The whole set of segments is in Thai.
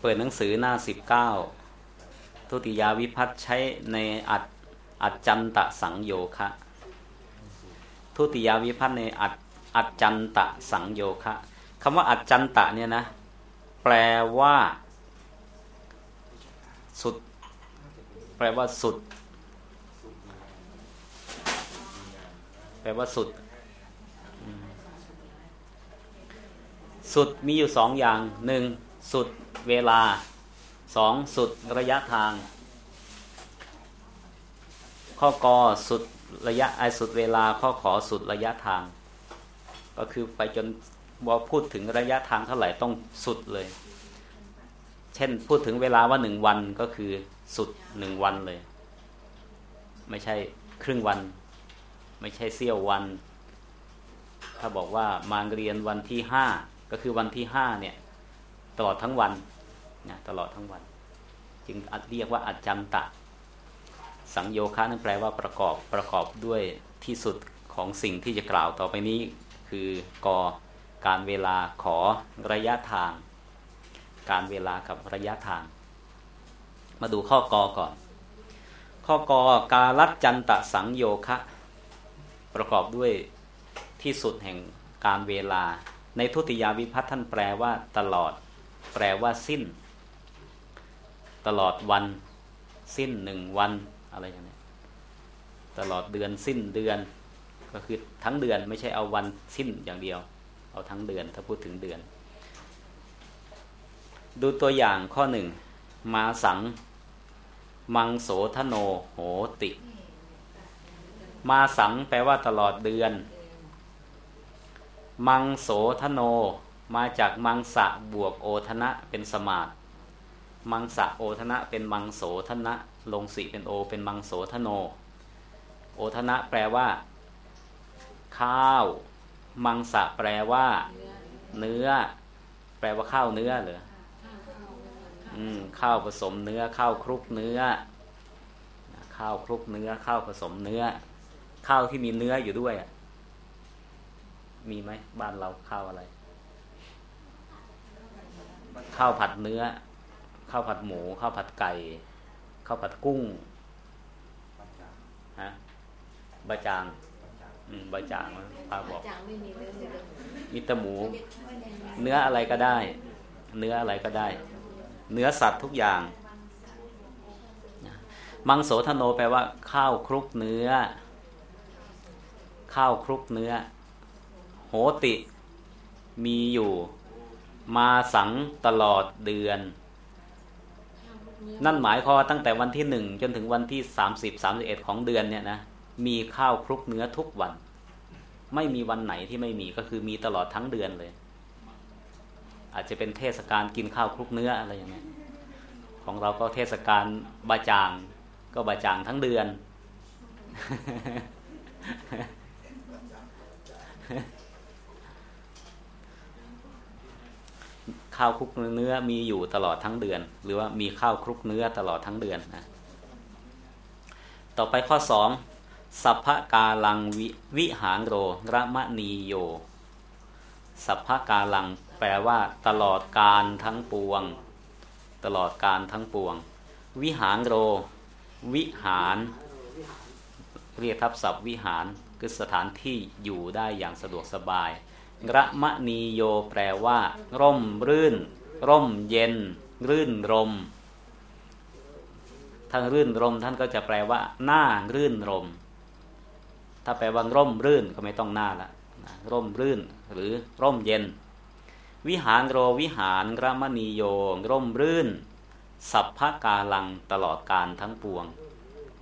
เปิดหนังสือหน้าสิบเก้าทุติยาวิพัฒใช้ในอัดอัจจันตะสังโยคะ ทุติยาวิพัฒในอัดอัจจันตะสังโยคะคำว่าอัจจันตะเนี่ยนะ แปลว่า สุด แปลว่าสุด แปลว่าสุด สุดมีอยู่สองอย่างหนึ่งสุด เวลาสองสุดระยะทาง ข้อกอสุดระยะไอสุดเวลาข้อขอสุดระยะทาง ก็คือไปจนบอพูดถึงระยะทางเท่าไหร่ต้องสุดเลย เช่นพูดถึงเวลาว่าหนึ่งวันก็คือสุดหนึ่งวันเลย ไม่ใช่ครึ่งวัน ไม่ใช่เสี้ยววัน ถ้าบอกว่ามาเรียนวันที่ห้าก็คือวันที่ห้าเนี่ย ตลอดทั้งวันนะตลอดทั้งวัน จึงเรียกว่าอัจจันตะ สังโยคะนั่นแปลว่าประกอบประกอบด้วยที่สุดของสิ่งที่จะกล่าวต่อไปนี้ คือกอการเวลาขอระยะทาง การเวลากับระยะทาง มาดูข้อกอก่อน ข้อกอการลัดจันตะสังโยคะ ประกอบด้วยที่สุดแห่งการเวลา ในทุติยาวิพัฒน์ท่านแปลว่าตลอด ปลว่าสิ้น ตลอดวัน สิ้นหนึ่งวันอะไรอย่างนี้ตลอดเดือนสิ้นเดือน ก็คือทั้งเดือนไม่ใช่เอาวันสิ้นอย่างเดียว เอาทั้งเดือนถ้าพูดถึงเดือน ดูตัวอย่างข้อหนึ่งมาสัง มังโสทโนโหติ มาสังแปลว่าตลอดเดือน มังโสทโน มาจากมังสะบวกโอทนะเป็นสมาตมังสะโอทนะเป็นมังโสทนะ ลงสีเป็นโอ เป็นมังโสทโน โอทนะแปลว่า ข้าว มังสะแปลว่า เนื้อ แปลว่าข้าวเนื้อเหรออืมข้าวผสมเนื้อ ข้าวคลุกเนื้อ ข้าวคลุกเนื้อ ข้าวผสมเนื้อ ข้าวที่มีเนื้ออยู่ด้วยมีไหมบ้านเราข้าวอะไร ข้าวผัดเนื้อ ข้าวผัดหมู ข้าวผัดไก่ ข้าวผัดกุ้งฮะบะจางอืมบะจางป้าบอกมีแต่หมู เนื้ออะไรก็ได้ เนื้ออะไรก็ได้ เนื้อสัตว์ทุกอย่างมังโสธโนแปลว่า ข้าวคลุกเนื้อ ข้าวคลุกเนื้อ โหติ มีอยู่ มาสังตลอดเดือน นั่นหมายความตั้งแต่วันที่หนึ่งจนถึงวันที่สามสิบสามสิบเอ็ดของเดือนเนี่ยนะมีข้าวคลุกเนื้อทุกวัน ไม่มีวันไหนที่ไม่มีก็คือมีตลอดทั้งเดือนเลย อาจจะเป็นเทศกาลกินข้าวคลุกเนื้ออะไรอย่างเงี้ยของเราก็เทศกาลบาจาง ก็บาจางทั้งเดือน ข้าวคลุกเนื้อมีอยู่ตลอดทั้งเดือน หรือว่ามีข้าวคลุกเนื้อตลอดทั้งเดือนนะต่อไปข้อสองสัพพกาลังวิวิหารโรระมะนีโย สัพพกาลังแปลว่า ตลอดการทั้งปวง ตลอดการทั้งปวง วิหารโร วิหาร เรียกทับศัพท์วิหารคือสถานที่อยู่ได้อย่างสะดวกสบาย ระมะนีโยแปลว่า ร่มรื่น ร่มเย็น รื่นรมทางรื่นรมท่านก็จะแปลว่า หน้ารื่นรม ถ้าแปลว่าร่มรื่นก็ไม่ต้องหน้าละร่มรื่น หรือร่มเย็น วิหารโรวิหารระมณีโย ร่มรื่น สัพพกาลังตลอดการทั้งปวง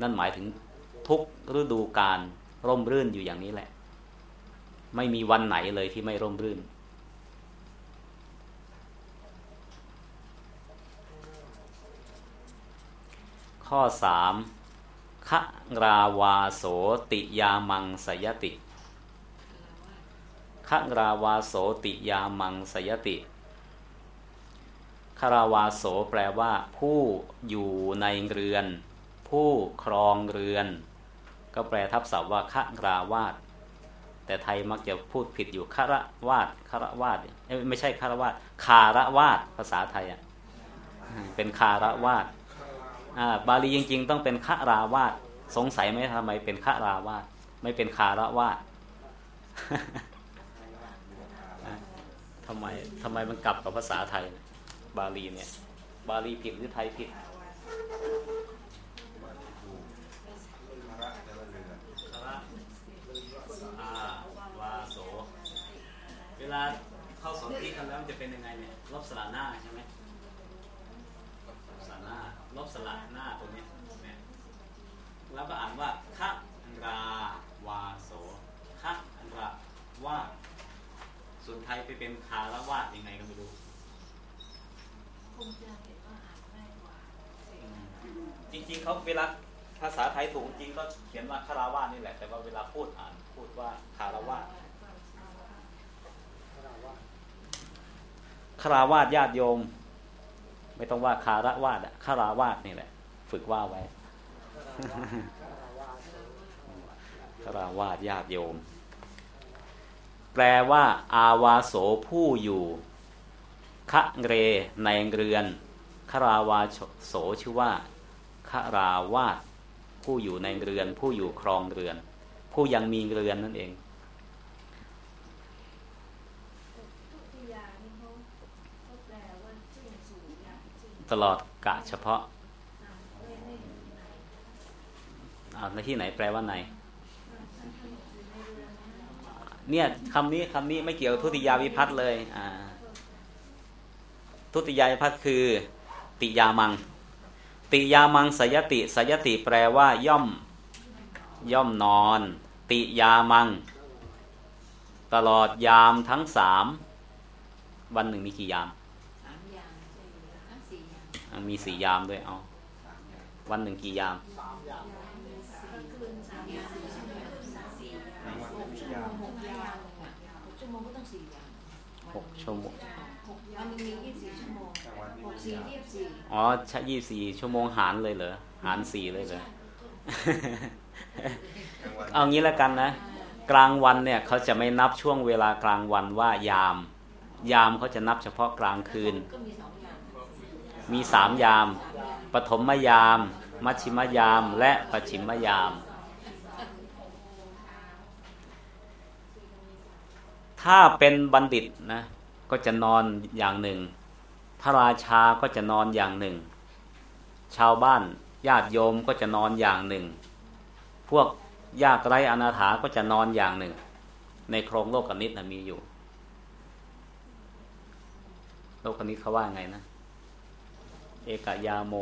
นั่นหมายถึงทุกฤดูการร่มรื่นอยู่อย่างนี้แหละ ไม่มีวันไหนเลยที่ไม่ร่มรื่น ข้อสามขราวาโสติยามังสยติขราวาโสติยามังสยติคาราวาโสแปลว่า ผู้อยู่ในเรือน ผู้ครองเรือน ก็แปลทับศัพท์ว่าขราวาส แต่ไทยมักจะพูดผิดอยู่คารวาสคารวาสไม่ใช่คารวาสคารวาสภาษาไทยอะเป็นคารวาสบาลีจริง ๆ ต้องเป็นฆราวาสสงสัยไหมทำไมเป็นฆราวาสไม่เป็นคารวาสทำไมทำไมมันกลับกับภาษาไทย บาลีเนี่ย บาลีผิดหรือไทยผิดเวลาเข้าสนที่กันแล้วมันจะเป็นยังไงเนี่ยลบสระหน้าใช่ไหมสระหน้าลบสระหน้าตรงนี้เนี่ยแล้วก็อ่านว่าคะราวาโสคะราวาส่วนไทยไปเป็นคารวาสยังไงก็ไม่รู้จริงๆเขาเวลาภาษาไทยถูกจริงก็เขียนว่าคาราวาสนี่แหละ แต่ว่าเวลาพูดอ่านพูดว่าคารวาส คาราวาสญาติโยม ไม่ต้องว่าคาระวาสอะคาราวาสนี่แหละ ฝึกว่าไว้คาราวาสญาติโยม แปลว่า อาวาโสผู้อยู่คะเรในเรือนคาราวาโสชื่อว่าคาราวาสผู้อยู่ในเรือน ผู้อยู่ครองเรือน ผู้ยังมีเรือนนั่นเอง ตลอดกะเฉพาะเอาในที่ไหนแปลว่าไหนเนี่ยคำนี้คำนี้ไม่เกี่ยวกับทุติยาวิพัฒน์เลยอ่าทุติยาวิพัฒน์คือ ติยามัง ติยามังสยติสยติแปลว่าย่อม ย่อมนอน ติยามัง ตลอดยามทั้งสามวันหนึ่งมีกี่ยาม มีสี่ยามด้วยเอา วันหนึ่งกี่ยามหกชั่วโมงวันนึงมียี่สิบชั่วโมงหกสี่ยี่สิบอ๋อใช่ยี่สี่ชั่วโมงหารเลยเหรอหารสี่เลยเหรอเอางี้แล้วกันนะ กลางวันเนี่ยเขาจะไม่นับช่วงเวลากลางวันว่ายาม ยามเขาจะนับเฉพาะกลางคืนมีส มีสามยาม ปฐมยาม มัชชิมยาม และปัจฉิมยาม ถ้าเป็นบัณฑิตนะก็จะนอนอย่างหนึ่ง พระราชาก็จะนอนอย่างหนึ่ง ชาวบ้านญาติโยมก็จะนอนอย่างหนึ่ง พวกยากไร้อนาถาก็จะนอนอย่างหนึ่ง ในโครงโลกนิตนะมีอยู่ โลกนิตเขาว่าไงนะ เอกยาโม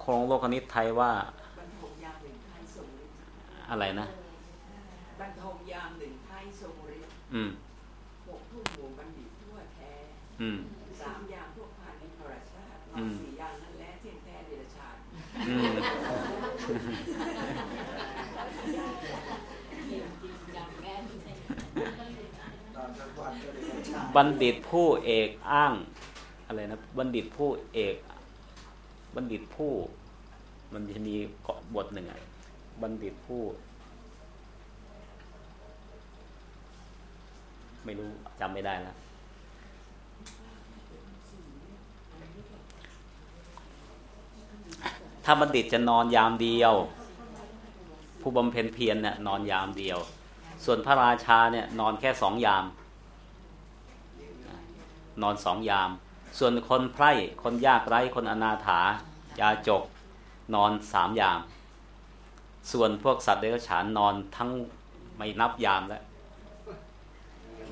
โครงโลกนิตไทยว่าอะไรนะบรรทมยามหนึ่งไทยทรงฤทธิ์อืมหกทุ่มหมู่บัณฑิตทั่วแท้อืมสามยามพวกพานิพรชาติสี่ยามนั่นแหละเทียนแท้เดชชาติ บัณฑิตผู้เอกอ้างอะไรนะบัณฑิตผู้เอก บัณฑิตผู้ มันจะมีเกาะบทหนึ่งอะบัณฑิตผู้ ไม่รู้จำไม่ได้แล้วถ้าบัณฑิตจะนอนยามเดียว ผู้บำเพ็ญเพียรเนี่ยนอนยามเดียว ส่วนพระราชาเนี่ยนอนแค่สองยาม นอนสองยาม ส่วนคนไพร่คนยากไร้คนอนาถายาจก นอนสามยาม ส่วนพวกสัตว์เดรัจฉานนอนทั้งไม่นับยามแล้ว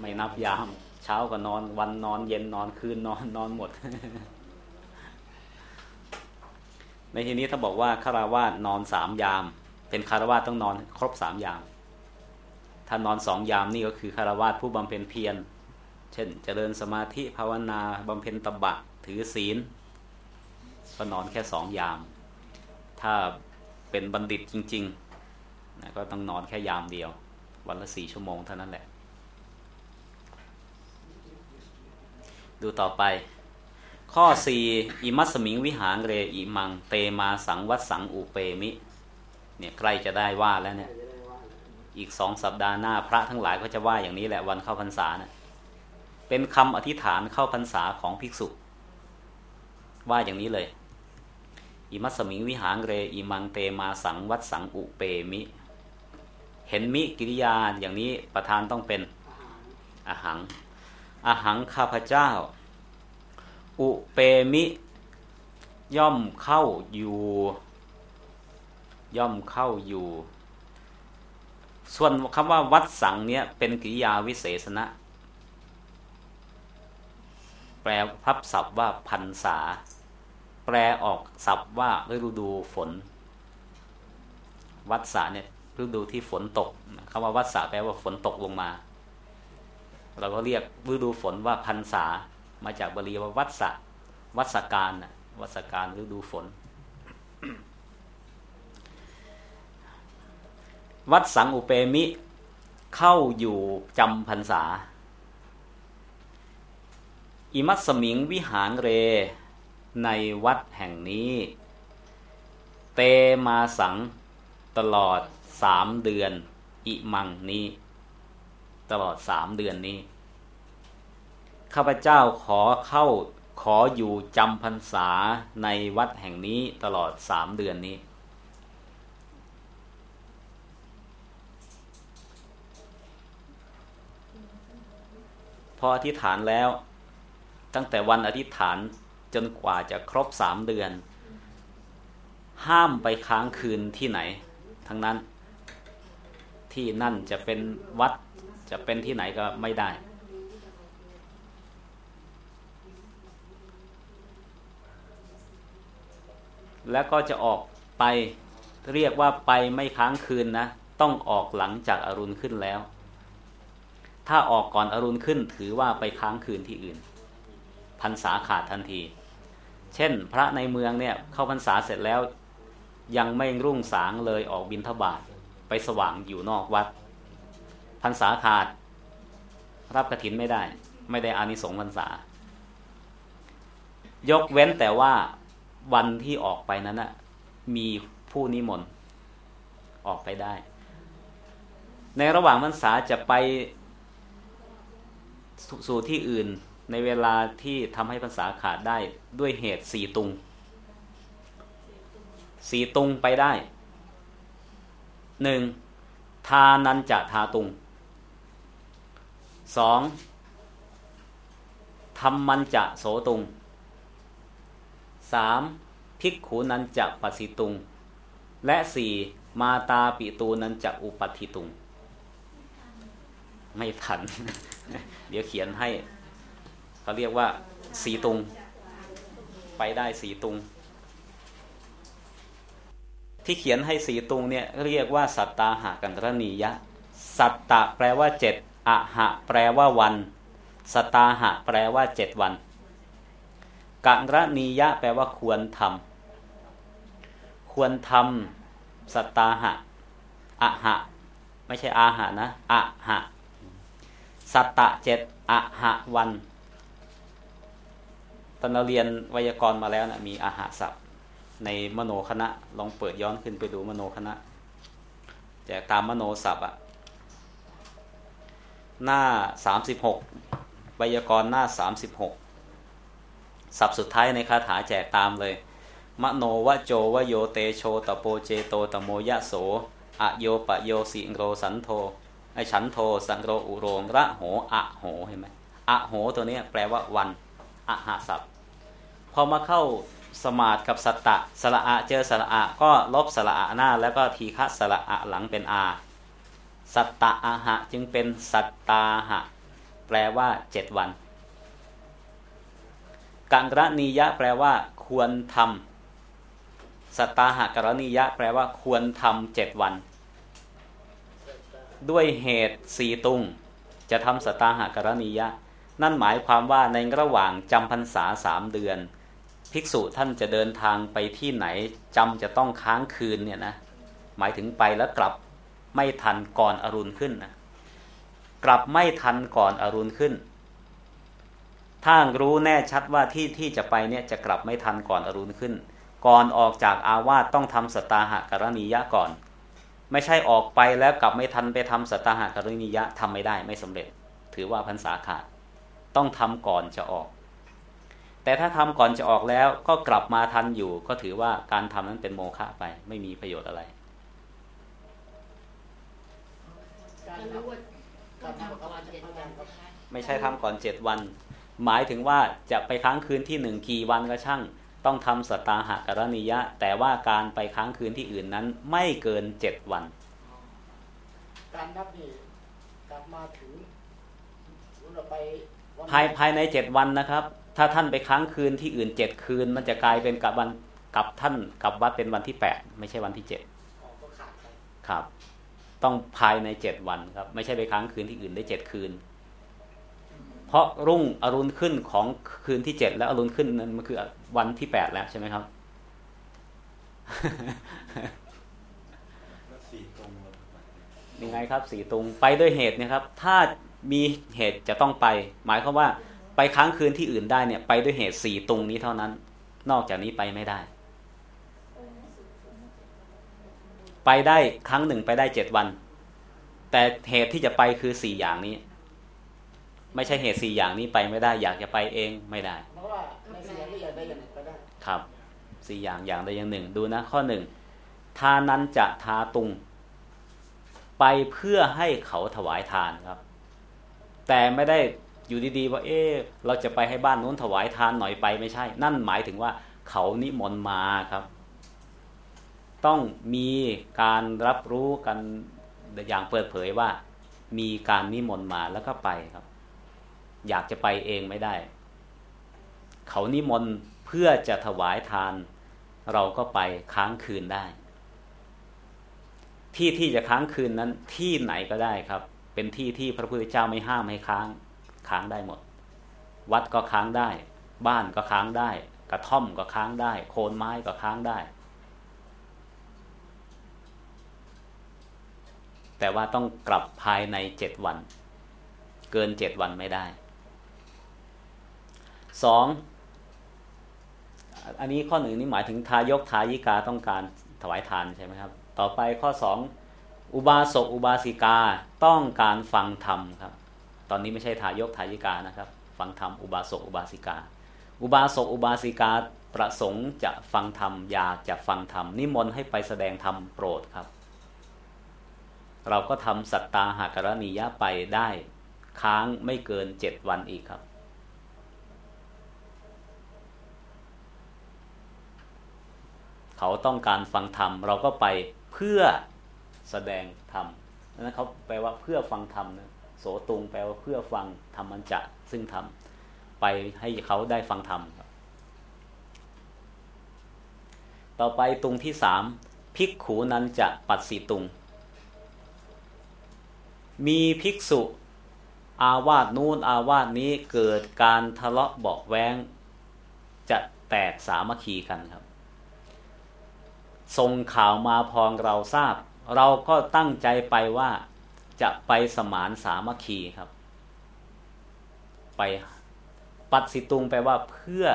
ไม่นับยาม เช้าก็นอน วันนอนเย็นนอนคืนนอนนอนหมด ในทีนี้ถ้าบอกว่าคาราวาสนอนสามยาม เป็นคารวาสต้องนอนครบสามยาม ถ้านอนสองยามนี่ก็คือคารวาสผู้บำเพ็ญเพียร เช่น เจริญสมาธิภาวนาบำเพ็ญตบะ ถือศีล ก็นอนแค่สองยาม ถ้าเป็นบัณฑิตจริงๆนะก็ต้องนอนแค่ยามเดียว วันละสี่ชั่วโมงเท่านั้นแหละ ดูต่อไป ข้อสี่อิมัสมิงวิหารเรอิมัง เตมาสังวัดสังอุเปมิ เนี่ยใกล้จะได้ว่าแล้วเนี่ยอีกสองสัปดาห์หน้าพระทั้งหลายก็จะว่าอย่างนี้แหละวันเข้าพรรษาเนะ เป็นคำอธิษฐานเข้าพรรษาของภิกษุ ว่าอย่างนี้เลย อิมัสมิงวิหารเรอิมังเตมาสังวัดสังอุเปมิ เห็นมิกิริยาอย่างนี้ประธานต้องเป็นอาหังอาหังข้าพเจ้า อุเปมิ ย่อมเข้าอยู่ ย่อมเข้าอยู่ ส่วนคำว่าวัดสังเนี่ยเป็นกิริยาวิเศษณะ แปลพับศัพท์ว่าพันษา แปลออกศัพท์ว่าฤดูฝน วัดสาเนี่ยฤดูที่ฝนตกคำว่าวัดสาแปลว่าฝนตกลงมา เราก็เรียกฤดูฝนว่าพันษา มาจากบาลีว่าวัดสะวัดสการนะวัสการฤดูฝน วัดสังอุเปมิเข้าอยู่จำพรรษา อิมัสมิงวิหารเร ในวัดแห่งนี้ เตมาสัง ตลอดสามเดือน อิมังนี้ ตลอดสามเดือนนี้ ข้าพเจ้าขอเข้าขออยู่จำพรรษาในวัดแห่งนี้ตลอดสามเดือนนี้พออธิษฐานแล้ว ตั้งแต่วันอธิษฐานจนกว่าจะครบสามเดือน ห้ามไปค้างคืนที่ไหน ทั้งนั้นที่นั่นจะเป็นวัดจะเป็นที่ไหนก็ไม่ได้ แล้วก็จะออกไปเรียกว่าไปไม่ค้างคืนนะ ต้องออกหลังจากอารุณขึ้นแล้ว ถ้าออกก่อนอรุณขึ้นถือว่าไปค้างคืนที่อื่น พรรษาขาดทันที เช่น พระในเมืองเนี่ยเข้าพรรษาเสร็จแล้ว ยังไม่รุ่งสางเลยออกบินทบาทไปสว่างอยู่นอกวัดพรรษาขาด รับกระถินไม่ได้ ไม่ได้อานิสงส์พรรษา ยกเว้นแต่ว่าวันที่ออกไปนั้นนะมีผู้นิมนต์ออกไปได้ ในระหว่างพรรษาจะไปสสู่ที่อื่น ในเวลาที่ทำให้พรรษาขาดได้ด้วยเหตุสีตุง สีตุงไปได้หนึ่งทานันจะทาตุงสองทำมันจะโสตุงสามภิกขูนันจะปัสิตุง และสี่มาตาปิตูนันจะอุปัติตุง ไม่ทัน เดี๋ยวเขียนให้ เขาเรียกว่าสีตุง ไปได้สีตุง ที่เขียนให้สีตุงเนี่ยเรียกว่า สัตตาหากันรณียะ สัตตะแปลว่าเจ็ดอะหะแปลว่าวัน สตาหะแปลว่าเจ็ดวันกะระนียะแปลว่าควรทำควรทำสตาหะอะหะไม่ใช่อาหะนะอะหะสัตตะเจ็ดอะหะวัน อนเราเรียนไวยากรณ์มาแล้วนะมีอาหะศัพท์ ในมโนคณะลองเปิดย้อนขึ้นไปดูมโนคณะแจกตามมโนศัพท์อะหน้าสามสิบหกไวยากรณ์หน้าสามสิบหกสับสุดท้ายในคาถาแจกตามเลย มโนวะโจวโยเตโชตโปเจโตตโมยะโสอโยปโยสิโรสันโทไอฉันโทสังโรอุโรงระโหอะโหเห็นไหมอะโหตัวนี้แปลว่าวันอะหะศัพท์ พอมาเข้าสมาสกับสัตตะสระอะเจอสระอะก็ลบสระอะหน้า แล้วก็ทีฆะสระอะหลังเป็นอาสัตตะอะหะจึงเป็นสัตตาหะ แปลว่าเจ็ดวันกังรณียะแปลว่า ควรทำสตาหะกรณียะ แปลว่า ควรทำเจ็ดวัน ด้วยเหตุสีตุง จะทำสตาหะกรณียะ นั่นหมายความว่าในระหว่างจำพรรษาสามเดือน ภิกษุท่านจะเดินทางไปที่ไหนจำจะต้องค้างคืนเนี่ยนะหมายถึงไปแล้วกลับไม่ทันก่อนอรุณขึ้นนะกลับไม่ทันก่อนอรุณขึ้น ถ้ารู้แน่ชัดว่าที่ที่จะไปเนี่ยจะกลับไม่ทันก่อนอรุณขึ้น ก่อนออกจากอาวาสต้องทำสตาหะกรณียะก่อน ไม่ใช่ออกไปแล้วกลับไม่ทันไปทำสตาหะกรณียะทำไม่ได้ไม่สำเร็จ ถือว่าพรรษาขาด ต้องทำก่อนจะออก แต่ถ้าทำก่อนจะออกแล้วก็กลับมาทันอยู่ ก็ถือว่าการทำนั้นเป็นโมฆะไป ไม่มีประโยชน์อะไรการรู้ว่าต้องทำก่อนเจ็ดวันนะคะไม่ใช่ทำก่อนเจ็ดวัน หมายถึงว่าจะไปค้างคืนที่หนึ่งกี่วันก็ช่าง ต้องทำสตาหกรณียะ แต่ว่าการไปค้างคืนที่อื่นนั้นไม่เกินเจ็ดวัน การนับนี่กลับมาถึงสมมติเราไปวันภายภายในเจ็ดวันนะครับ ถ้าท่านไปค้างคืนที่อื่นเจ็ดคืน มันจะกลายเป็นกับวันกับท่านกับวัดเป็นวันที่แปดไม่ใช่วันที่เจ็ดครับ ต้องภายในเจ็ดวันครับ ไม่ใช่ไปค้างคืนที่อื่นได้เจ็ดคืน เพราะรุ่งอรุณขึ้นของคืนที่เจ็ดแล้วอรุณขึ้นนั้นมันคือวันที่แปดแล้วใช่ไหมครับยังไงครับสีตุงไปด้วยเหตุนะครับ ถ้ามีเหตุจะต้องไป หมายความว่า ไปค้างคืนที่อื่นได้เนี่ย ไปด้วยเหตุสี่ตุงนี้เท่านั้น นอกจากนี้ไปไม่ได้ ไปได้ครั้งหนึ่งไปได้เจ็ดวัน แต่เหตุที่จะไปคือสี่อย่างนี้ ไม่ใช่เหตุสี่อย่างนี้ไปไม่ได้ อยากจะไปเองไม่ได้เพราะว่าในสี่อยากได้อย่างหนึ่งไปได้ครับสี่อย่างอย่างใดอย่างหนึ่ง ดูนะ ข้อหนึ่งทานั้นจะทาตุง ไปเพื่อให้เขาถวายทานครับ แต่ไม่ได้ อยู่ดีๆว่าเอ๊เราจะไปให้บ้านนู้นถวายทานหน่อยไปไม่ใช่ นั่นหมายถึงว่าเขานิมนต์มาครับ ต้องมีการรับรู้กันอย่างเปิดเผยว่า มีการนิมนต์มาแล้วก็ไปครับ อยากจะไปเองไม่ได้ เขานิมนต์เพื่อจะถวายทาน เราก็ไปค้างคืนได้ ที่ที่จะค้างคืนนั้นที่ไหนก็ได้ครับ เป็นที่ที่พระพุทธเจ้าไม่ห้ามให้ค้าง ค้างได้หมด วัดก็ค้างได้ บ้านก็ค้างได้ กระท่อมก็ค้างได้ โคนไม้ก็ค้างได้ แต่ว่าต้องกลับภายในเจ็ดวัน เกินเจ็ดวันไม่ได้สองอันนี้ข้อหนึ่งนี่หมายถึงทายกทายิกาต้องการถวายทานใช่ไหมครับ ต่อไปข้อสองอุบาสกอุบาสิกาต้องการฟังธรรมครับ ตอนนี้ไม่ใช่ทายกทายิกานะครับ ฟังธรรมอุบาสกอุบาสิกา อุบาสกอุบาสิกาประสงค์จะฟังธรรมอยากจะฟังธรรมนิมนต์ให้ไปแสดงธรรมโปรดครับ เราก็ทำสัตตาหากรณียะไปได้ค้างไม่เกินเจ็ดวันอีกครับ เขาต้องการฟังธรรมเราก็ไปเพื่อแสดงธรรมนั้นเขาแปลว่าเพื่อฟังธรรมนะ สตุงแปลว่าเพื่อฟังธรรมันจะซึ่งธรรมไปให้เขาได้ฟังธรรมครับต่อไปตุงที่สามภิกขูนั้นจะปัดสีตุง มีภิกษุ อาวาสนู้นอาวาสนี้เกิดการทะเลาะเบาแว้งจะแตกสามัคคีกันครับส่งข่าวมาพองเราทราบ เราก็ตั้งใจไปว่า จะไปสมานสามัคคีครับ ไปปัดสิตุงแปลว่าเพื่อ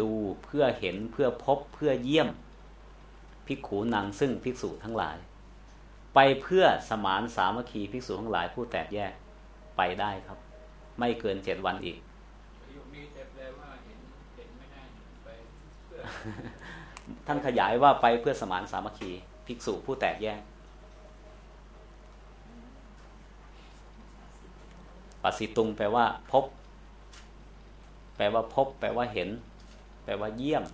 ดูเพื่อเห็นเพื่อพบเพื่อเยี่ยม ภิกขูนางซึ่งภิกษุทั้งหลาย ไปเพื่อสมานสามัคคีภิกษุทั้งหลายผู้แตกแยกไปได้ครับ ไม่เกินเจ็ดวันอีกประโยคนี้แต่แปลว่าเห็นเห็นไม่ได้ไปเพื่อท่านขยายว่าไปเพื่อสมานสามัคคีภิกษุผู้แตกแยก ปัสสิตุงแปลว่าพบ แปลว่าพบ แปลว่าเห็น แปลว่าเยี่ยม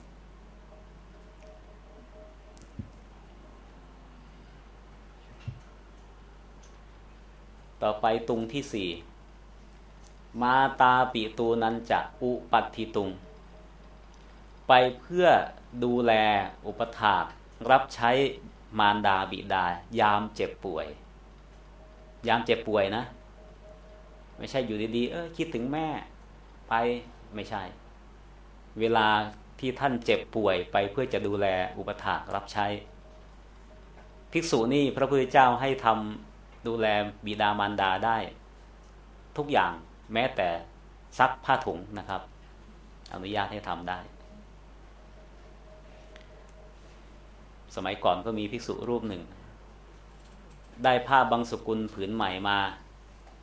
ต่อไปตุงที่สี่มาตาปิตูนันจะอุปัตถิตุง ไปเพื่อดูแลอุปถากรับใช้มารดาบิดายามเจ็บป่วย ยามเจ็บป่วยนะ ไม่ใช่อยู่ดีๆเออคิดถึงแม่ ไปไม่ใช่ เวลาที่ท่านเจ็บป่วยไปเพื่อจะดูแลอุปถากรับใช้ ภิกษุนี่พระพุทธเจ้าให้ทำดูแลบิดามารดาได้ ทุกอย่างแม้แต่ซักผ้าถุงนะครับ อนุญาตให้ทำได้ สมัยก่อนก็มีภิกษุรูปหนึ่ง ได้ผ้าบางสกุลผืนใหม่มา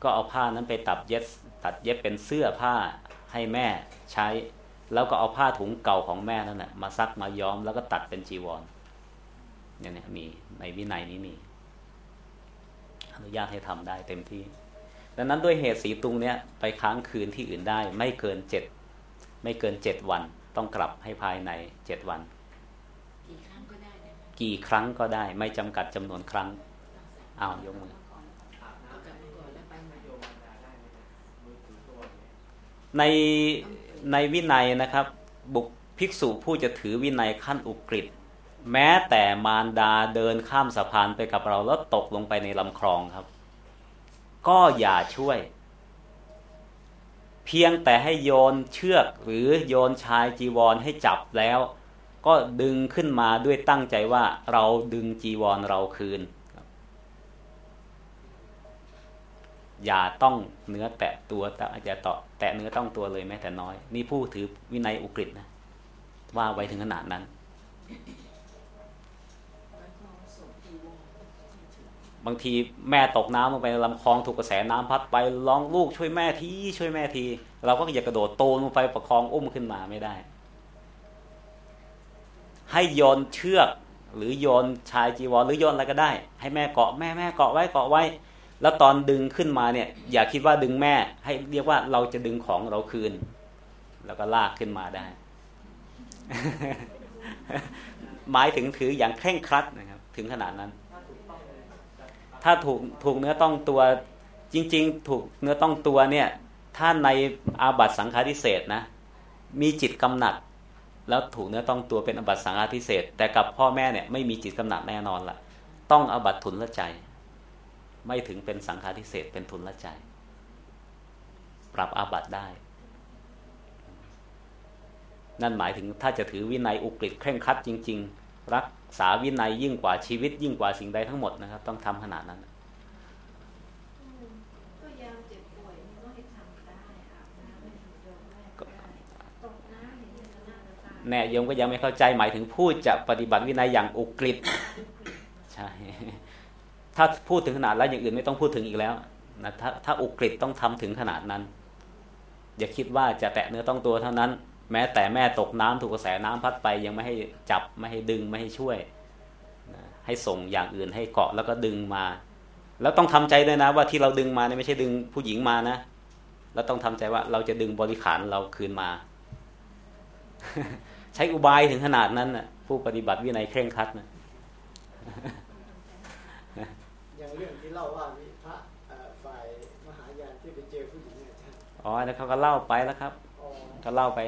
ก็เอาผ้านั้นไปตัดเย็บตัดเย็บเป็นเสื้อผ้าให้แม่ใช้ แล้วก็เอาผ้าถุงเก่าของแม่นั่นแหละมาซักมาย้อมแล้วก็ตัดเป็นจีวรเนี่ยเนี่ยมีในวินัยนี้มีอนุญาตให้ทำได้เต็มที่ ดังนั้นด้วยเหตุสีตุงเนี่ยไปค้างคืนที่อื่นได้ ไม่เกินเจ็ดไม่เกินเจ็ดวัน ต้องกลับให้ภายในเจ็ดวัน กี่ครั้งก็ได้นะคะกี่ครั้งก็ได้ ไม่จำกัดจำนวนครั้งอ้าวยกมือ ในในวินัยนะครับ บุคภิกษุผู้จะถือวินัยขั้นอุกฤษแม้แต่มารดาเดินข้ามสะพานไปกับเราแล้วตกลงไปในลำคลองครับ ก็อย่าช่วย เพียงแต่ให้โยนเชือกหรือโยนชายจีวรให้จับแล้ว ก็ดึงขึ้นมาด้วยตั้งใจว่าเราดึงจีวรเราคืน อย่าต้องเนื้อแตะตัวแต่อย่าต่อแตะเนื้อต้องตัวเลยแม้แต่น้อย นี่ผู้ถือวินัยอุกฤษนะ ว่าไว้ถึงขนาดนั้น บางทีแม่ตกน้ำลงไปลำคลองถูกกระแสน้ำพัดไปร้องลูกช่วยแม่ทีช่วยแม่ที เราก็อย่ากระโดดโตลงไปประคองอุ้มขึ้นมาไม่ได้ ให้โยนเชือกหรือโยนชายจีวรหรือโยนอะไรก็ได้ ให้แม่เกาะแม่แม่เกาะไว้เกาะไว้ แล้วตอนดึงขึ้นมาเนี่ย อย่าคิดว่าดึงแม่ ให้เรียกว่าเราจะดึงของเราคืน แล้วก็ลากขึ้นมาได้ หมายถึงถืออย่างเคร่งครัดนะครับ ถึงขนาดนั้น ถ้าถูกถูกเนื้อต้องตัวจริง ๆ ถูกเนื้อต้องตัวเนี่ย ถ้าในอาบัตสังฆาทิเศษนะ มีจิตกำหนัด แล้วถูกเนื้อต้องตัวเป็นอาบัตสังฆาทิเศษแต่กับพ่อแม่เนี่ยไม่มีจิตกำหนัดแน่นอนละต้องอาบัตทุนละใจ ไม่ถึงเป็นสังฆาทิเศษเป็นทุนละใจ ปรับอาบัตได้ นั่นหมายถึงถ้าจะถือวินัยอุกฤษเคร่งครัดจริง ๆ รักษาวินัยยิ่งกว่าชีวิต ยิ่งกว่าสิ่งใดทั้งหมดนะครับ ต้องทำขนาดนั้นก็ยามเจ็บป่วยมันก็ให้ทำได้อาบน้ำให้ถึงโยมแม่ก็ได้ตกน้ำอย่างนี้จะน่าจะตายแน่โยมก็ยังไม่เข้าใจหมายถึงผู้จะปฏิบัติวินัยอย่างอุกฤษใช่ ถ้าพูดถึงขนาดแล้วอย่างอื่นไม่ต้องพูดถึงอีกแล้วนะถ้าถ้าอุกฤษต้องทำถึงขนาดนั้น อย่าคิดว่าจะแตะเนื้อต้องตัวเท่านั้น แม้แต่แม่ตกน้ำถูกกระแสน้ำพัดไป ยังไม่ให้จับไม่ให้ดึงไม่ให้ช่วยนะให้ส่งอย่างอื่นให้เกาะแล้วก็ดึงมา แล้วต้องทำใจด้วยนะ ว่าที่เราดึงมาเนี่ยไม่ใช่ดึงผู้หญิงมานะแล้วต้องทำใจว่าเราจะดึงบริขารเราคืนมา ใช้อุบายถึงขนาดนั้นน่ะผู้ปฏิบัติวินัยเคร่งครัดนะ ที่เล่าว่ามีพระเอ่อฝ่ายมหายานที่ไปเจอผู้หญิงเนี่ยอาจารย์อ๋อแล้วเขาก็เล่าไปแล้วครับอ๋อก็เล่าไป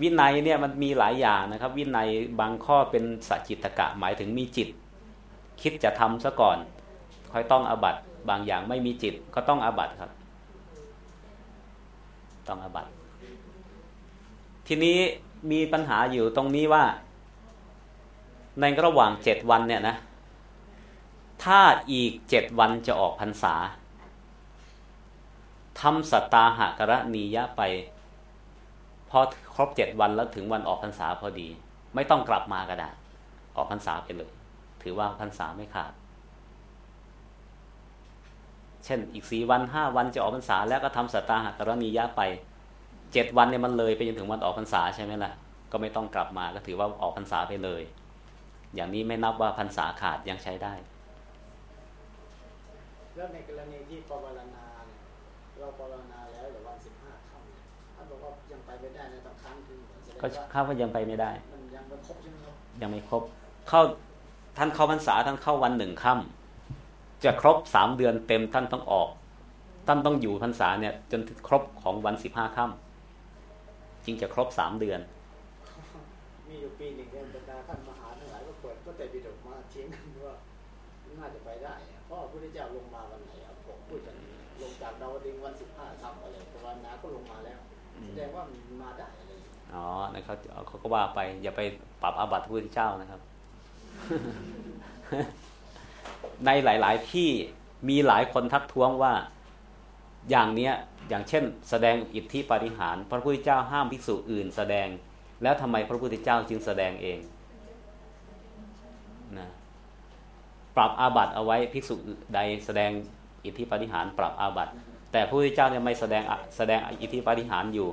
วินัยเนี่ยมันมีหลายอย่างนะครับ วินัยบางข้อเป็นสัจจิตกะหมายถึงมีจิต คิดจะทำซะก่อน ค่อยต้องอาบัตบางอย่างไม่มีจิตก็ต้องอาบัตครับ ต้องอาบัตทีนี้มีปัญหาอยู่ตรงนี้ว่า ในระหว่างเจ็ดวันเนี่ยนะ ถ้าอีกเจ็ดวันจะออกพรรษาทำสตตาหกรณียะไป พอครบเจ็ดวันแล้วถึงวันออกพรรษาพอดี ไม่ต้องกลับมาก็ได้ออกพรรษาไปเลย ถือว่าพรรษาไม่ขาด เช่นอีกสี่วันห้าวันจะออกพรรษาแล้วก็ทำสตตาหกรณียะไปเจ็ดวันเนี่ยมันเลยไปจนถึงวันออกพรรษาใช่ไหมล่ะก็ไม่ต้องกลับมาก็ถือว่าออกพรรษาไปเลย อย่างนี้ไม่นับว่าพรรษาขาดยังใช้ได้ แล้วในกรณีที่ปวารณาเนี่ยเราปวารณาแล้วเดี๋ยววันสิบห้าค่ำเนี่ยท่านบอกว่ายังไปไม่ได้นะต้องค้างคืนก่อนแสดงก็ว่าข้าว่ายังไปไม่ได้มันยังไม่ครบใช่ไหมครับยังไม่ครบเข้าท่านเข้าพรรษาท่านเข้าวันหนึ่งค่ำจะครบสามเดือนเต็มท่านต้องออก ท่านต้องอยู่พรรษาเนี่ย จนครบของวันสิบห้าค่ำจึงจะครบสามเดือน มีอยู่ปีหนึ่ง มาได้อะไรอ๋อนะครับเขาก็ว่าไป อย่าไปปรับอาบัติพระพุทธเจ้านะครับ ในหลาย ๆ ที่มีหลายคนทักท้วงว่าอย่างเนี้ยอย่างเช่น แสดงอิทธิปาฏิหาริย์พระพุทธเจ้าห้ามภิกษุอื่น แสดงแล้วทำไมพระพุทธเจ้าจึงแสดงเองนะปรับอาบัติเอาไว้ภิกษุใดแสดงอิทธิปฏิหารปรับอาบัติแต่พระพุทธเจ้าเนี่ยไม่แสดงแสดงอิทธิปฏิหารอยู่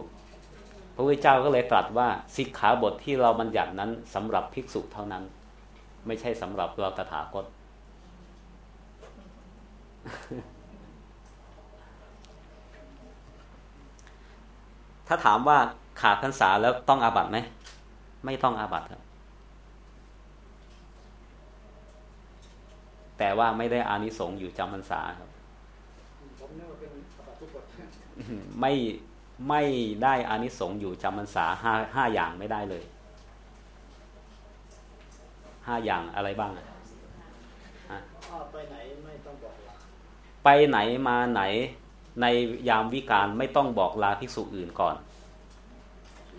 พระพุทธเจ้าก็เลยตรัสว่าสิกขาบทที่เราบัญญัตินั้นสำหรับภิกษุเท่านั้น ไม่ใช่สำหรับเราตถาคต ถ้าถามว่าขาดพรรษาแล้วต้องอาบัติไหม ไม่ต้องอาบัติครับ แต่ว่าไม่ได้อานิสงส์อยู่จำพรรษาครับไม่ ไม่ได้อานิสงส์อยู่จำพรรษาห้าห้าอย่างไม่ได้เลยห้าอย่างอะไรบ้างอะฮะอ้อไปไหนไม่ต้องบอกลาไปไหนมาไหนในยามวิการไม่ต้องบอกลาภิกษุอื่นก่อน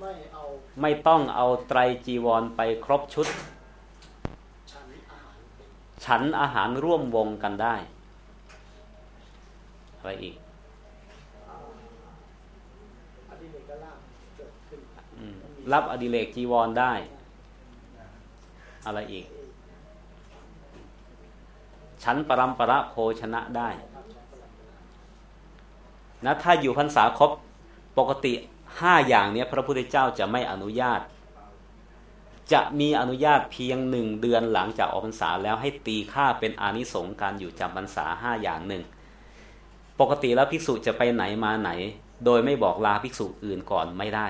ไม่เอาไม่ต้องเอาไตรจีวรไปครบชุดชันอาหารเป็นฉันอาหารร่วมวงกันได้ อะไรอีก อ่าอดีเลกล่างเกิดขึ้น อืม รับอดิเรกจีวรได้ อะไรอีกฉันปรัมประโภชนะได้นะถ้าอยู่พรรษาครบปกติห้าอย่างเนี้ยพระพุทธเจ้าจะไม่อนุญาต จะมีอนุญาตเพียงหนึ่งเดือนหลังจากออกพรรษาแล้วให้ตีค่าเป็นอานิสงส์การอยู่จำพรรษาห้าอย่างหนึ่ง ปกติแล้วภิกษุจะไปไหนมาไหน โดยไม่บอกลาภิกษุอื่นก่อนไม่ได้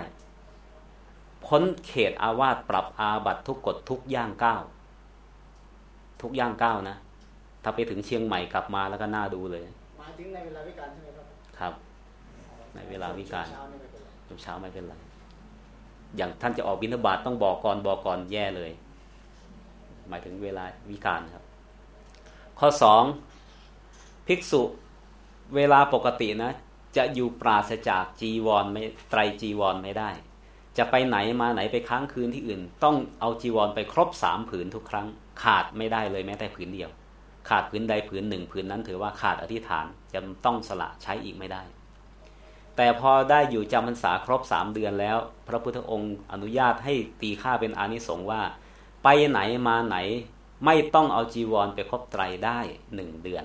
พ้นเขตอาวาสปรับอาบัตทุกกฎทุกย่างก้าวทุกย่างก้าวนะ ถ้าไปถึงเชียงใหม่กลับมาแล้วก็น่าดูเลยหมายถึงในเวลาวิการใช่ไหมครับครับ ในเวลาวิการเช้านี่ไม่เป็นไรตอนเช้าไม่เป็นไรอย่างท่านจะออกบิณฑบาตต้องบอกก่อนบอกก่อนแย่เลย หมายถึงเวลาวิการครับ ข้อสองภิกษุเวลาปกตินะ จะอยู่ปราศจากจีวรไม่ไตรจีวรไม่ได้ จะไปไหนมาไหนไปค้างคืนที่อื่น ต้องเอาจีวรไปครบสามผืนทุกครั้ง ขาดไม่ได้เลยแม้แต่ผืนเดียว ขาดผืนใดผืนหนึ่งผืนนั้นถือว่าขาดอธิษฐานจะต้องสละใช้อีกไม่ได้ แต่พอได้อยู่จำพรรษาครบสามเดือนแล้ว พระพุทธองค์อนุญาตให้ตีค่าเป็นอานิสงส์ว่า ไปไหนมาไหนไม่ต้องเอาจีวรไปครบไตรได้หนึ่งเดือน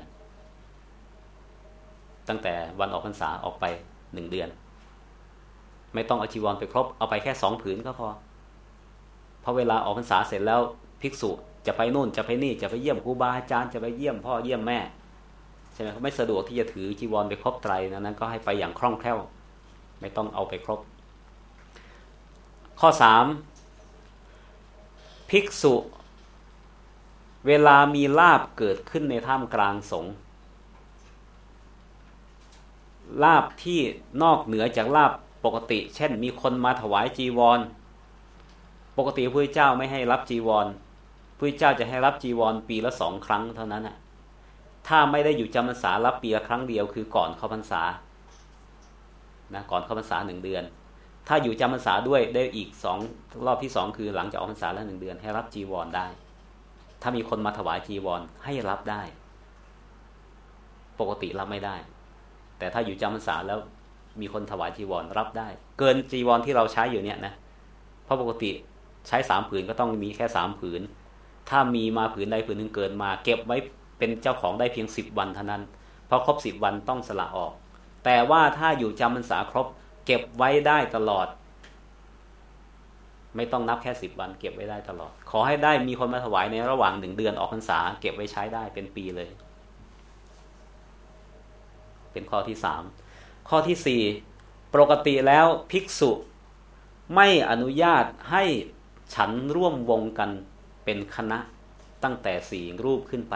ตั้งแต่วันออกพรรษาออกไปหนึ่งเดือน ไม่ต้องเอาจีวรไปครบเอาไปแค่สองผืนก็พอเพราะเวลาออกพรรษาเสร็จแล้วภิกษุจะไปนู่นจะไปนี่จะไปเยี่ยมครูบาอาจารย์จะไปเยี่ยมพ่อเยี่ยมแม่ใช่ไหมเขาไม่สะดวกที่จะถือจีวรไปครบไตรนะนั้นก็ให้ไปอย่างคล่องแคล่ว ไม่ต้องเอาไปครบ ข้อสามภิกษุ เวลามีลาบเกิดขึ้นในท่ามกลางสงลาบที่นอกเหนือจากลาบ ปกติ เช่น มีคนมาถวายจีวร ปกติพระเจ้าไม่ให้รับจีวรพระเจ้าจะให้รับจีวรปีละสองครั้งเท่านั้นนะถ้าไม่ได้อยู่จำพรรษารับปีละครั้งเดียวคือก่อนเข้าพรรษานะก่อนเข้าพรรษาหนึ่งเดือน ถ้าอยู่จำพรรษาด้วยได้อีกสองรอบที่สองคือหลังจากออกพรรษาแล้วหนึ่งเดือน ให้รับจีวรได้ ถ้ามีคนมาถวายจีวรให้รับได้ ปกติรับไม่ได้ แต่ถ้าอยู่จำพรรษาแล้ว มีคนถวายจีวรรับได้ เกินจีวรที่เราใช้อยู่เนี่ยนะเพราะปกติใช้สามผืนก็ต้องมีแค่สามผืน ถ้ามีมาผืนใดผืนหนึ่งเกินมา เก็บไว้เป็นเจ้าของได้เพียงสิบวันเท่านั้นพอครบสิบวันต้องสละออก แต่ว่าถ้าอยู่จำพรรษาครบ เก็บไว้ได้ตลอด ไม่ต้องนับแค่สิบวัน เก็บไว้ได้ตลอด ขอให้ได้มีคนมาถวายในระหว่างหนึ่งเดือนออกพรรษา เก็บไว้ใช้ได้เป็นปีเลย เป็นข้อที่สาม ข้อที่สี่ปกติแล้วภิกษุไม่อนุญาตให้ฉันร่วมวงกันเป็นคณะตั้งแต่สี่รูปขึ้นไป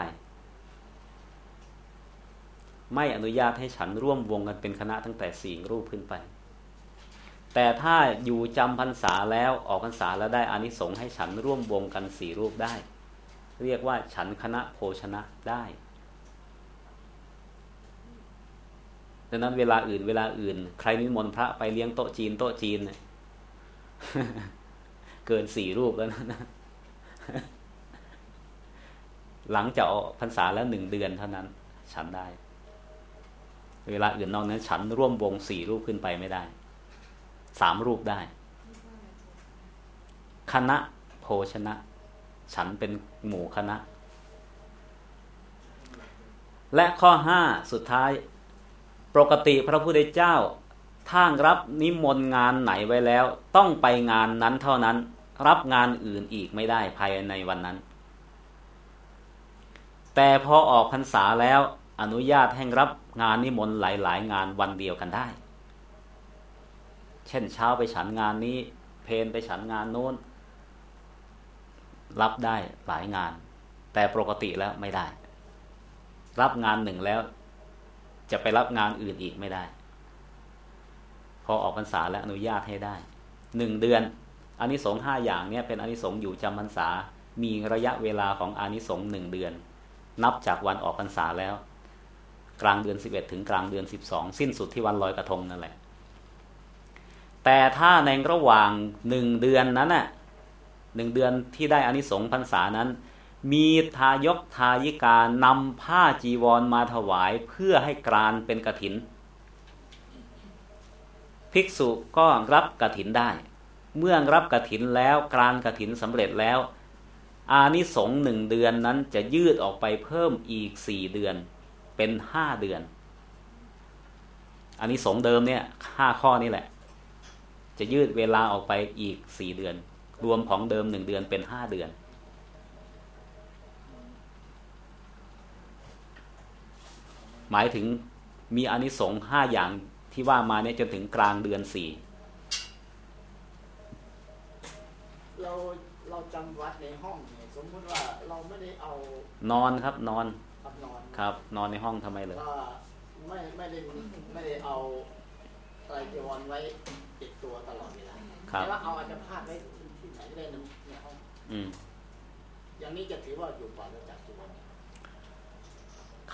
ไม่อนุญาตให้ฉันร่วมวงกันเป็นคณะตั้งแต่สี่รูปขึ้นไป แต่ถ้าอยู่จำพรรษาแล้วออกพรรษาแล้วได้อานิสงส์ให้ฉันร่วมวงกันสี่รูปได้ เรียกว่าฉันคณะโภชนะได้ ดังนั้นเวลาอื่นเวลาอื่น ใครนิมนต์พระไปเลี้ยงโต๊ะจีนโต๊ะจีนเนี่ยเกินสี่รูปแล้วนะหลังจากออกพรรษาแล้วหนึ่งเดือนเท่านั้น ฉันได้ เวลาอื่นนอกนั้น ฉันร่วมวงสี่รูปขึ้นไปไม่ได้สามรูปได้ คณะโภชนะ ฉันเป็นหมู่คณะ และข้อห้าสุดท้าย ปกติพระพุทธเจ้าถ้ารับนิมนต์งานไหนไว้แล้ว ต้องไปงานนั้นเท่านั้น รับงานอื่นอีกไม่ได้ภายในวันนั้น แต่พอออกพรรษาแล้วอนุญาตให้รับงานนิมนต์หลาย ๆ งานวันเดียวกันได้ เช่นเช้าไปฉันงานนี้ เพนไปฉันงานโน้น รับได้หลายงาน แต่ปกติแล้วไม่ได้ รับงานหนึ่งแล้ว จะไปรับงานอื่นอีกไม่ได้ พอออกพรรษาแล้วอนุญาตให้ได้หนึ่งเดือนอานิสงส์ห้าอย่างเนี้ยเป็นอานิสงส์อยู่จำพรรษา มีระยะเวลาของอานิสงส์หนึ่งเดือน นับจากวันออกพรรษาแล้ว กลางเดือนสิบเอ็ดถึงกลางเดือนสิบสองสิ้นสุดที่วันลอยกระทงนั่นแหละ แต่ถ้าในระหว่างหนึ่งเดือนนั้นน่ะหนึ่งเดือนที่ได้อานิสงส์พรรษานั้น มีทายกทายิกานำผ้าจีวรมาถวายเพื่อให้กรานเป็นกระถิน ภิกษุก็รับกระถินได้ เมื่อรับกระถินแล้วกรานกระถินสำเร็จแล้ว อานิสงส์หนึ่งเดือนนั้นจะยืดออกไปเพิ่มอีกสี่เดือน เป็นห้าเดือนอานิสงส์เดิมเนี่ยห้าข้อนี่แหละ จะยืดเวลาออกไปอีกสี่เดือน รวมของเดิมหนึ่งเดือนเป็นห้าเดือน หมายถึงมีอานิสงส์ห้าอย่างที่ว่ามาเนี่ยจนถึงกลางเดือนสี่เราเราจำวัดในห้องเนี่ยสมมติว่าเราไม่ได้เอานอนครับนอนทำนอนครับ นอนในห้องทำไมเลยก็ไม่ไม่ได้ไม่ได้เอาอะไรจีวรไว้ติดตัวตลอดเวลาครับแต่ว่าเอาอาจจะพาดไว้ที่ไหนก็ได้ในในห้องอืมอย่างนี้จะถือว่าอยู่ปลอดจากจีวร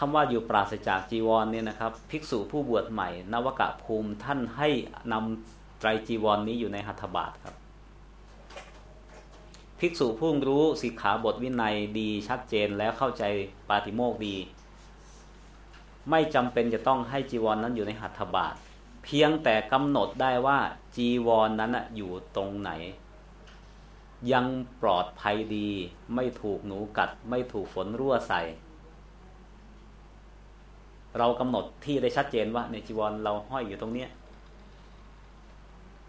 คำว่าอยู่ปราศจากจีวรเนี่ยนะครับ ภิกษุผู้บวชใหม่ นวกะภูมิท่านให้นำไตรจีวรนนี้อยู่ในหัตถบาทครับ ภิกษุผู้รู้สิกขาบทวินัยดีชัดเจนแล้วเข้าใจปาติโมกดี ไม่จำเป็นจะต้องให้จีวรนนั้นอยู่ในหัตถบาท เพียงแต่กำหนดได้ว่าจีวรนนั้นอยู่ตรงไหน ยังปลอดภัยดี ไม่ถูกหนูกัด ไม่ถูกฝนรั่วใส่ เรากำหนดที่ได้ชัดเจนว่าในจีวรเราห้อยอยู่ตรงเนี้ย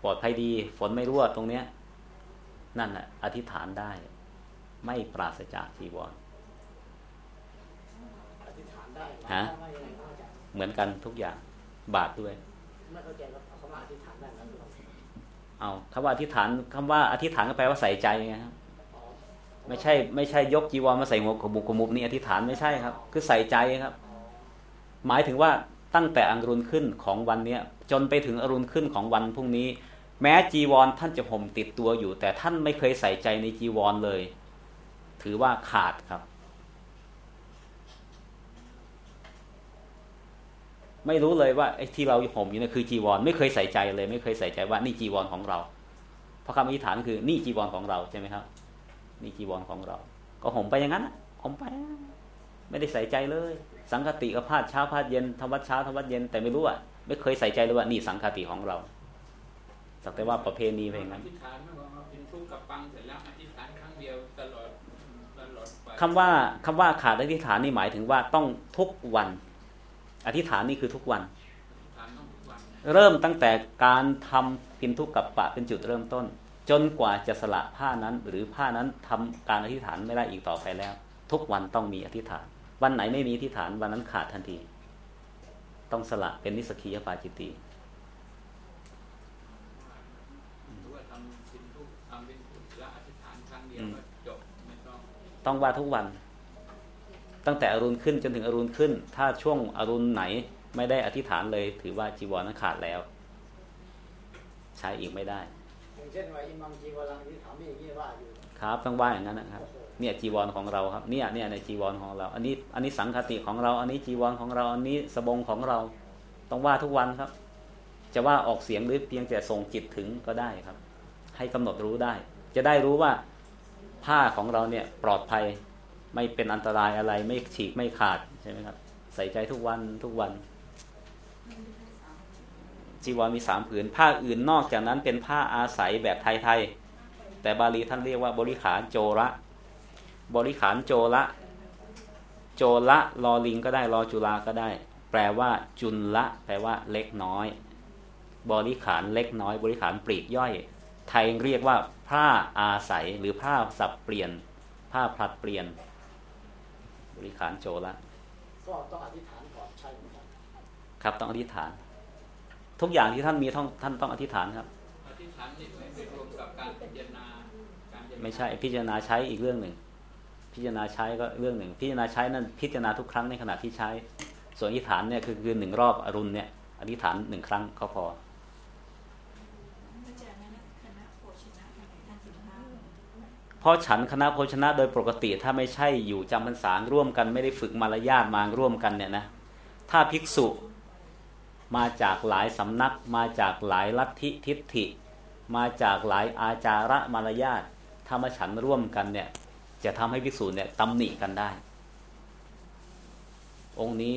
ปลอดภัยดีฝนไม่รั่วตรงเนี้ย นั่นแหละอธิษฐานได้ ไม่ปราศจากจีวรอธิษฐานได้ฮะไม่ยังไงก็จะเหมือนกันทุกอย่างบาทด้วยไม่เข้าใจว่าเขามาอธิษฐานได้ไหมครับเอาคำว่าอธิษฐานคำว่าอธิษฐานก็แปลว่าใส่ใจไงครับอ๋อไม่ใช่ ไม่ใช่ยกจีวรมาใส่หัวขมุกขมุบนี่อธิษฐานไม่ใช่ครับ คือใส่ใจครับ หมายถึงว่าตั้งแต่อรุณขึ้นของวันเนี้ยจนไปถึงอรุณขึ้นของวันพรุ่งนี้ แม้จีวรท่านจะห่มติดตัวอยู่ แต่ท่านไม่เคยใส่ใจในจีวรเลย ถือว่าขาดครับ ไม่รู้เลยว่าไอ้ที่เราห่มอยู่นี่คือจีวร ไม่เคยใส่ใจเลย ไม่เคยใส่ใจว่านี่จีวรของเรา เพราะคำอธิษฐานคือนี่จีวรของเราใช่ไหมครับ นี่จีวรของเรา ก็ห่มไปอย่างนั้นนะห่มไป ไม่ได้ใส่ใจเลย สังคติก็พาดเช้าพาดเย็นทำวัดเช้าทำวัดเย็นแต่ไม่รู้อะไม่เคยใส่ใจเลยว่านี่สังคติของเราสักแต่ว่าประเพณีไปอย่างอนั้นธิษฐานไม่ว่ามาเป็นทุกข์กับปังเสร็จแล้วอธิษฐานครั้งเดียวตลอดตลอดไปคำว่าคำว่าขาดอธิษฐานนี่หมายถึงว่าต้องทุกวัน อธิษฐานนี่คือทุกวันอธิษฐานต้องทุกวันเริ่มตั้งแต่การทำพินทุกกับปะเป็นจุดเริ่มต้น จนกว่าจะสละผ้านั้น หรือผ้านั้นทำการอธิษฐานไม่ได้อีกต่อไปแล้ว ทุกวันต้องมีอธิษฐาน วันไหนไม่มีอธิษฐานวันนั้นขาดทันที ต้องสละเป็นนิสกียปาจิตติหรือว่าทำเป็นทุกข์ทำเป็นทุกข์แล้วอธิษฐานครั้งเดียวก็จบไม่ต้องต้องว่าทุกวัน ตั้งแต่อรุณขึ้นจนถึงอรุณขึ้น ถ้าช่วงอรุณไหนไม่ได้อธิษฐานเลย ถือว่าจีวรนั้นขาดแล้ว ใช้อีกไม่ได้อย่างเช่นว่าอิมังจีวรังที่ถามอย่างนี้ว่าอยู่ครับต้องว่าอย่างนั้นนะครับ เนี่ยจีวรของเราครับ เนี่ยเนี่ยในจีวรของเรา อันนี้อันนี้สังคติของเรา อันนี้จีวรของเรา อันนี้สบงของเรา ต้องว่าทุกวันครับ จะว่าออกเสียงหรือเพียงแต่ส่งจิตถึงก็ได้ครับ ให้กำหนดรู้ได้ จะได้รู้ว่าผ้าของเราเนี่ยปลอดภัยไม่เป็นอันตรายอะไรไม่ฉีกไม่ขาดใช่ไหมครับ ใส่ใจทุกวันทุกวัน จีวรมีสามผืน ผ้าอื่นนอกจากนั้นเป็นผ้าอาศัยแบบไทยๆแต่บาลีท่านเรียกว่าบริขารโจระ บริขารโจละโจละลอลิงก็ได้รอจุลาก็ได้ แปลว่า จุลละ แปลว่า เล็กน้อย บริขารเล็กน้อย บริขารปลีกย่อย ไทยเรียกว่าผ้าอาศัยหรือผ้าสับเปลี่ยน ผ้าพลัดเปลี่ยน บริขารโจละก็ต้องอธิษฐานก่อนใช่ไหมครับครับต้องอธิษฐาน ทุกอย่างที่ท่านมีท่องท่านต้องอธิษฐานครับอธิษฐานจิตไม่ไปรวมกับการพิจารณาการพิจารณาไม่ใช่พิจารณาใช้อีกเรื่องหนึ่ง พิจารณาใช้ก็เรื่องหนึ่ง พิจารณาใช้นั่นพิจารณาทุกครั้งในขณะที่ใช้ ส่วนอธิษฐานเนี่ยคือคือหนึ่งรอบอรุณเนี่ยอธิษฐานหนึ่งครั้งก็พอเพราะฉันคณะโภชนะโดยปกติถ้าไม่ใช่อยู่จำพรรษาร่วมกันไม่ได้ฝึกมารยาทมาร่วมกันเนี่ยนะถ้าภิกษุมาจากหลายสำนัก มาจากหลายลัทธิทิฏฐิ มาจากหลายอาจาระมารยาทถ้ามาฉันร่วมกันเนี่ย จะทำให้ภิกษุเนี่ยตำหนิกันได้ องค์นี้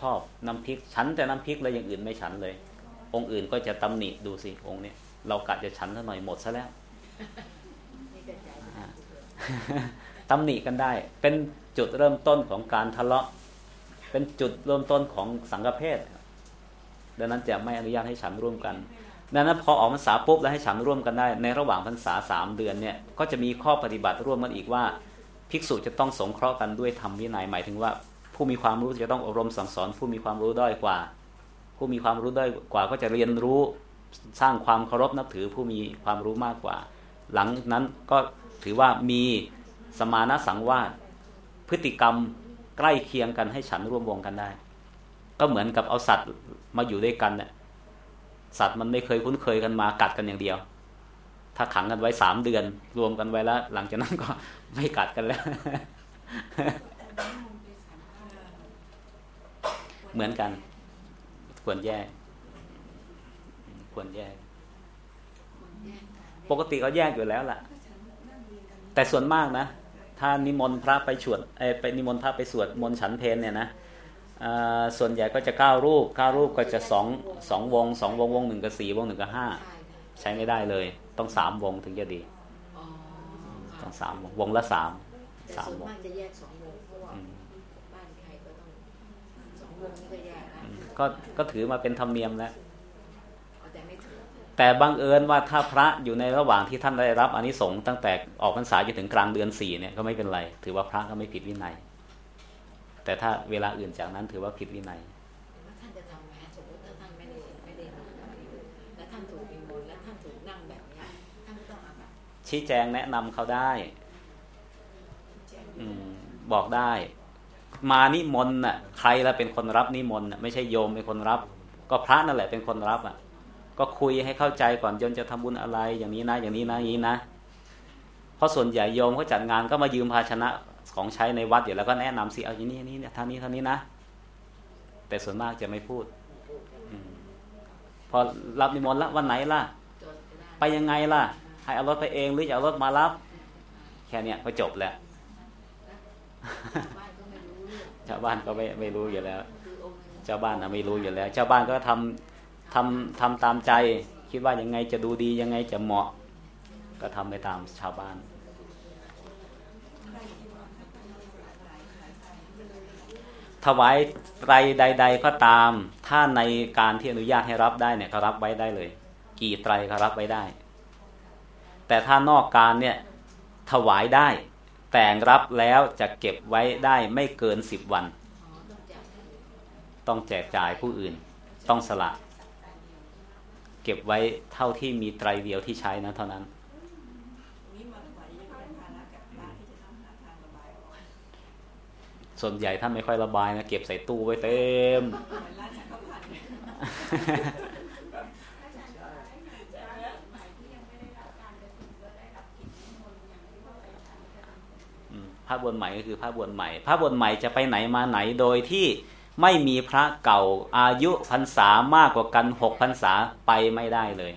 ชอบน้ำพริกฉันแต่น้ำพริกแล้วอย่างอื่นไม่ฉันเลย องค์อื่นก็จะตำหนิดูสิองค์เนี้ยเรากะจะฉันซะหน่อยหมดซะแล้วนี่ก็ใจไม่ได้ตำหนิกันได้ เป็นจุดเริ่มต้นของการทะเลาะ เป็นจุดเริ่มต้นของสังฆเพศดังนั้นจะไม่อนุญาตให้ฉันร่วมกัน ดังนั้นพอออกพรรษาปุ๊บแล้วให้ฉันร่วมกันได้ ในระหว่างพรรษาสามเดือนเนี่ยก็จะมีข้อปฏิบัติร่วมกันอีกว่า ภิกษุจะต้องสงเคราะห์กันด้วยธรรมวินัยหมายถึงว่า ผู้มีความรู้จะต้องอบรมสั่งสอน ผู้มีความรู้ด้อยกว่า ผู้มีความรู้ด้อยกว่าก็จะเรียนรู้สร้างความเคารพนับถือผู้มีความรู้มากกว่า หลังนั้นก็ถือว่ามีสมานะสังวาสพฤติกรรมใกล้เคียงกันให้ฉันร่วมวงกันได้ ก็เหมือนกับเอาสัตว์มาอยู่ด้วยกันเนี่ย สัตว์มันไม่เคยคุ้นเคยกันมากัดกันอย่างเดียว ถ้าขังกันไว้สามเดือน รวมกันไว้แล้ว หลังจากนั้นก็ไม่กัดกันแล้ว เหมือนกัน ควรแยก ควรแยก ปกติเขาแยกอยู่แล้วล่ะ แต่ส่วนมากนะ ถ้านิมนต์พระไปสวดเอไปนิมนต์พระไปสวดมนต์ฉันเพลเนี่ยนะ ส่วนใหญ่ก็จะเก้ารูปเก้ารูปก็จะสองสองวงสองวงวงหนึ่งกับสี่วงหนึ่งกับห้าใช่ค่ะใช้ไม่ได้เลย ต้องสามวงถึงจะดีอ๋อต้ค่ะองสามวงวงละสามแต่สามส่วนวงมากจะแยกสองวงเพราะว่าอืมบ้านใครก็ต้องสองวงนี่ก็แยกนะอืมก็ก็ถือมาเป็นธรรมเนียมแล้วเอาแต่ไม่ถือแต่บังเอิญว่าถ้าพระอยู่ในระหว่างที่ท่านได้รับอานิสงส์ตั้งแต่ออกพรรษาจนถึงกลางเดือนสี่เนี่ยก็ไม่เป็นไร ถือว่าพระก็ไม่ผิดวินัย แต่ถ้าเวลาอื่นจากนั้นถือว่าผิดวินัยท่านจะทำไหมสมมติถ้าท่านไม่ได้ไม่ได้แล้วท่านถูกนิมนแล้วท่านถูกนั่งแบบนี้ท่านก็ต้องอาบัตชี้แจงแนะนำเขาได้ อืมบอกได้ มานิมนต์น่ะ ใครละเป็นคนรับนิมนต์น่ะไม่ใช่โยมเป็นคนรับ ก็พระนั่นแหละเป็นคนรับอะ ก็คุยให้เข้าใจก่อนโยมจะทำบุญอะไรอย่างนี้นะ อย่างนี้นะอย่างนี้นะเพราะส่วนใหญ่โยมเขาจัดงานก็มายืมภาชนะ ของใช้ในวัดอยู่แล้วก็แนะนำสิเอาอย่างนี้นี้เนี่ยท่านี้ท่านี้นะ แต่ส่วนมากจะไม่พูดอพอรับนิมนต์ละวันไหนล่ะ ไปยังไงล่ะ ให้เอารถไปเองหรือจะเอารถมารับ แค่เนี้ยก็จบแล้วชาวบ้านก็ไม่ไม่รู้อยู่แล้วชาวบ้านนะไม่รู้อยู่แล้วชาวบ้านก็ทำทำทำตามใจ คิดว่ายังไงจะดูดียังไงจะเหมาะ ก็ทำไปตามชาวบ้าน ถวายไตรใด ๆ ก็ตาม ถ้าในการที่อนุญาตให้รับได้เนี่ยก็รับไว้ได้เลย กี่ไตรก็รับไว้ได้ แต่ถ้านอกการเนี่ยถวายได้ แต่งรับแล้วจะเก็บไว้ได้ไม่เกินสิบวัน ต้องแจกจ่ายผู้อื่น ต้องสละ เก็บไว้เท่าที่มีไตรเดียวที่ใช้นะเท่านั้นมาถวายยังเป็นภาระกับพระที่จะต้องหาทางระบายออก ส่วนใหญ่ท่านไม่ค่อยระบายนะเก็บใส่ตู้ไว้เต็มเหมือนราพันธ์อืมพระบวชใหม่ก็คือพระบวชใหม่ พระบวชใหม่จะไปไหนมาไหนโดยที่ไม่มีพระเก่าอายุพรรษามากกว่ากันหกพรรษาไปไม่ได้เลย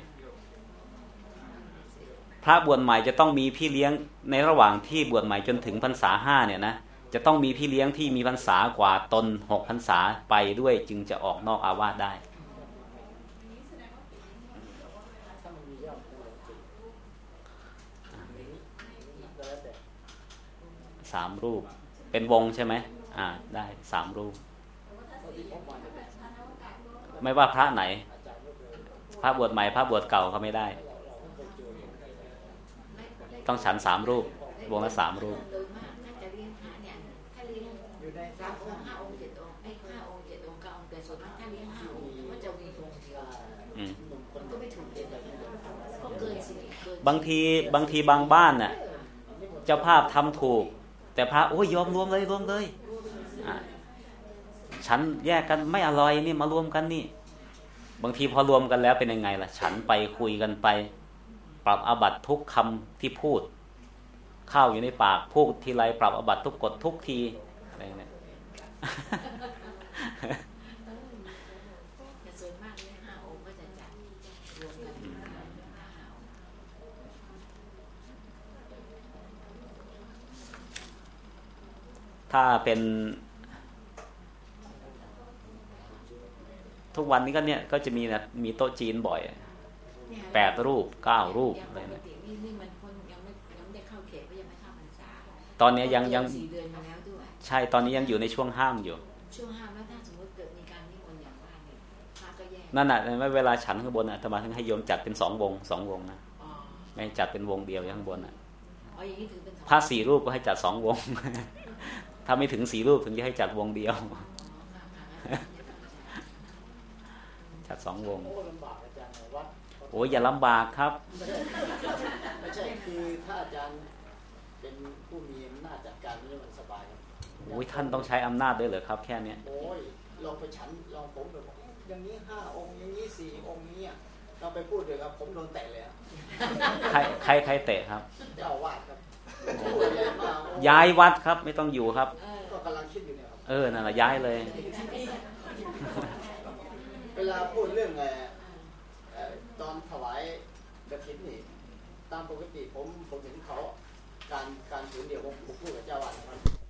พระบวชใหม่จะต้องมีพี่เลี้ยงในระหว่างที่บวชใหม่จนถึงพรรษาห้าเนี่ยนะ จะต้องมีพี่เลี้ยงที่มีพรรษากว่าตนหกพรรษาไปด้วยจึงจะออกนอกอาวาสได้ สามรูป เป็นวงใช่ไหมอ่าได้สามรูป ไม่ว่าพระไหน พระบวชใหม่พระบวชเก่าเขาไม่ได้ ต้องฉันสามรูป วงละสามรูป บางทีบางทีบางบ้านน่ะเจ้าภาพทำถูก แต่พระโอ้ยยอมรวมเลยรวมเลยฉันแยกกันไม่อร่อยนี่มารวมกันนี่ บางทีพอรวมกันแล้วเป็นยังไงล่ะ ฉันไปคุยกันไป ปรับอาบัตทุกคำที่พูด ข้าวอยู่ในปากพูดทีไรปรับอาบัตทุกกฎทุกทีอะไรเนี่ย แต่ส่วนมากเนี่ยห้าองค์ก็จะจัดรวมกันห้าองค์ ถ้าเป็น ทุกวันนี้ก็เนี่ยก็จะมีนะมีโต๊ะจีนบ่อยแปดรูปเก้ารูปอย่างอะไรปกเนี่ยตินี่นี่มันพ้นยังไม่ยังไม่ได้เข้าเขตก็ยังไม่เข้าพรรษาตอนเนี้ยยังยังสี่เดือนมาแล้วด้วยใช่ตอนนี้ยังอยู่ในช่วงห้ามอยู่ช่วงห้ามแล้วถ้าสมมติเกิดมีการนิมนต์อย่างว่าเนี่ยพระก็แยกนั่นแหะเวลาฉันข้างบนอะธรรมาถึงให้โยมจัดเป็นสองวงสองวงนะอ๋อไม่ให้จัดเป็นวงเดียวข้างบนอะอ๋ออย่างนี้ถือเป็นสองพระสี่รูปก็ให้จัดสองวง ถ้าไม่ถึงสี่รูปถึงจะให้จัดวงเดียวอ๋อค่ะค่ะจัดสองวงโอ้ลำบากอาจารย์วัดโอ้ยอย่าลำบากครับ ไม่ใช่คือถ้าอาจารย์เป็นผู้มีอำนาจจัดการเรื่องมันสบายครับโอ้ยท่านต้องใช้อำนาจด้วยเหรอครับ แค่เนี้ยโอ้ยลองไปฉันลองผมแบบอย่างนี้ห้าองค์อย่างนี้สี่องค์นี้อะเราไปพูดเดี๋ยวครับผมโดนแตะเลยอะใครใครใครเตะครับเจ้าอาวาดครับ พูดใหญ่มากโอ้ย้ายวัดครับ ไม่ต้องอยู่ครับเออก็กำลังคิดอยู่เนี่ยครับเออนั่นแหละย้ายเลย เวลาพูดเรื่องเอ่อเอ่อตอนถวายกระถินนี่ตามปกติผมผมเห็นเขาการการถือเดียวผมผมพูดกับเจ้าอาวาดนะครับ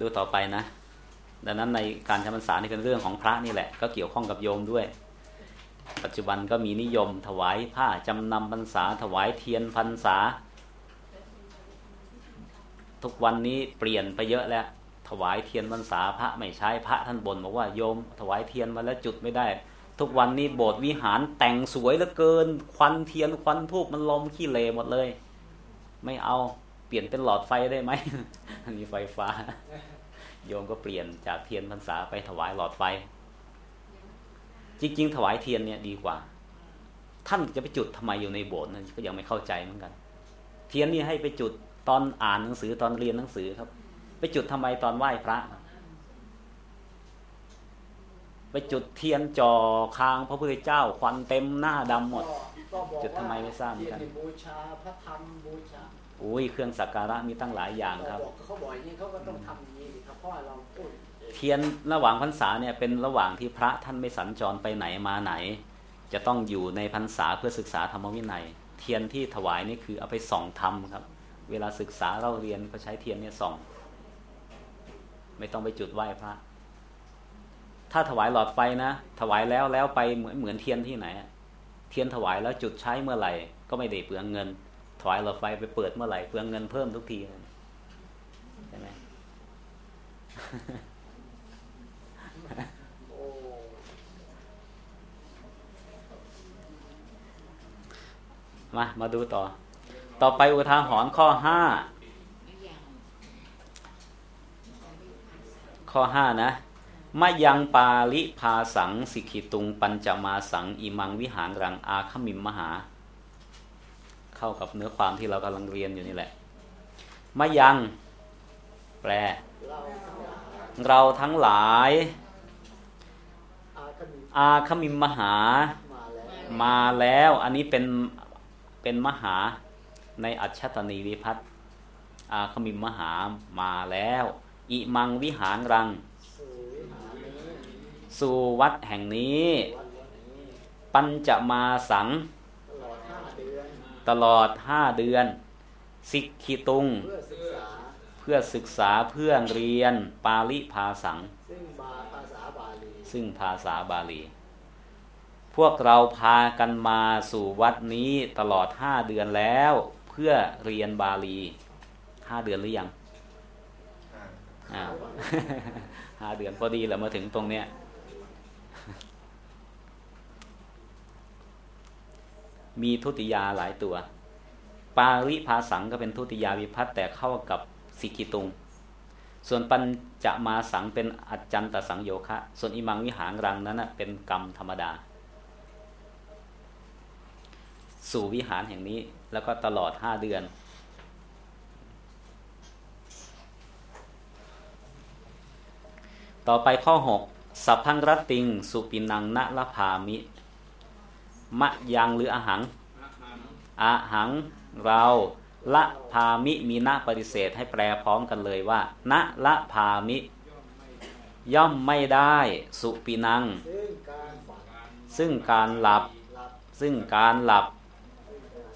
ดูต่อไปนะ ดังนั้นในการจำพรรษานี่เป็นเรื่องของพระนี่แหละ ก็เกี่ยวข้องกับโยมด้วย ปัจจุบันก็มีนิยมถวายผ้าจำนำพรรษา ถวายเทียนพรรษา ทุกวันนี้เปลี่ยนไปเยอะแล้ว ถวายเทียนพรรษาพระไม่ใช้พระท่านบ่นบอกว่าโยม ถวายเทียนมาแล้วจุดไม่ได้ ทุกวันนี้โบสถ์วิหารแต่งสวยเหลือเกิน ควันเทียนควันทูบมันลมขี้เลหมดเลย ไม่เอา เปลี่ยนเป็นหลอดไฟได้ไหมมีไฟฟ้า โยมก็เปลี่ยนจากเทียนพรรษาไปถวายหลอดไฟ จริง ๆ ถวายเทียนเนี่ยดีกว่า ท่านจะไปจุดทำไมอยู่ในโบสถ์นั่นก็ยังไม่เข้าใจเหมือนกัน เทียนนี่ให้ไปจุดตอนอ่านหนังสือตอนเรียนหนังสือครับ ไปจุดทำไมตอนไหว้พระ ไปจุดเทียนจ่อคางพระพุทธเจ้า ควันเต็มหน้าดำหมดก็ก็บอกจุดทำไมไม่ทราบเหมือนกันเทียบูชาพระธรรมบูชา อุ้ยเครื่องสักการะมีตั้งหลายอย่างครับเขาบอกเขาบอกอย่างนี้เขาก็ต้องทำอย่างนี้ดิครับเพราะว่าเราพูดเองเทียนระหว่างพรรษาเนี่ยเป็นระหว่างที่พระท่านไม่สัญจรไปไหนมาไหน จะต้องอยู่ในพรรษาเพื่อศึกษาธรรมวินัย เทียนที่ถวายนี่คือเอาไปส่องธรรมครับ เวลาศึกษาเราเรียนก็ใช้เทียนเนี่ยส่อง ไม่ต้องไปจุดไหว้พระ ถ้าถวายหลอดไฟนะ ถวายแล้วแล้วไปเหมือนเหมือนเทียนที่ไหนอะเทียนถวายแล้วจุดใช้เมื่อไหร่ ก็ไม่ได้เปลืองเงิน ถวายหลอดไฟไปเปิดเมื่อไหร่เปลืองเงินเพิ่มทุกทีใช่ไหมมา มาดูต่อ ต่อไปอุทาหรณ์ข้อห้า ข้อห้านะมะยังปาลิภาสังสิกิตุง ปัญจมาสังอิมังวิหารรังอาคมิมมหา เข้ากับเนื้อความที่เรากำลังเรียนอยู่นี่แหละมะยัง แปล เราทั้งหลาย อาคมิมมหา มาแล้ว อันนี้เป็นเป็นมหาในอัจฉตนีวิพัตอาคมิมมหามาแล้ว อิมังวิหารรัง สู่วัดแห่งนี้วันนี้ปัญจมาสัง ตลอดห้าเดือน ตลอดห้าเดือน สิกขิตุง เพื่อศึกษาเพื่อศึกษาเพื่อเรียนปาลิภาสังซึ่งบาภาษาบาลีซึ่งภาษาบาลี พวกเราพากันมาสู่วัดนี้ตลอดห้าเดือนแล้ว เพื่อเรียนบาลีห้าเดือนหรือยังอ้าวห้าเดือนพอดีแหละมาถึงตรงเนี้ย มีทุติยาหลายตัว ปาริภาสังก็เป็นทุติยาวิพัตแต่เข้ากับสิกิตุง ส่วนปัญจะมาสังเป็นอัจจันตสังโยคะ ส่วนอิมังวิหารรังนั้นเป็นกรรมธรรมดา สู่วิหารแห่งนี้แล้วก็ตลอดห้าเดือน ต่อไปข้อ 6 สัพพังรัตติง สุปินังนะละพามิ มะยังหรืออาหังอาหารอาหังเราละพามิมีนะปฏิเสธให้แปลพร้อมกันเลยว่านะละพามิ ย่อมไม่ได้สุปินัง ซึ่งการฝันซึ่งการหลับ ซึ่งการหลับ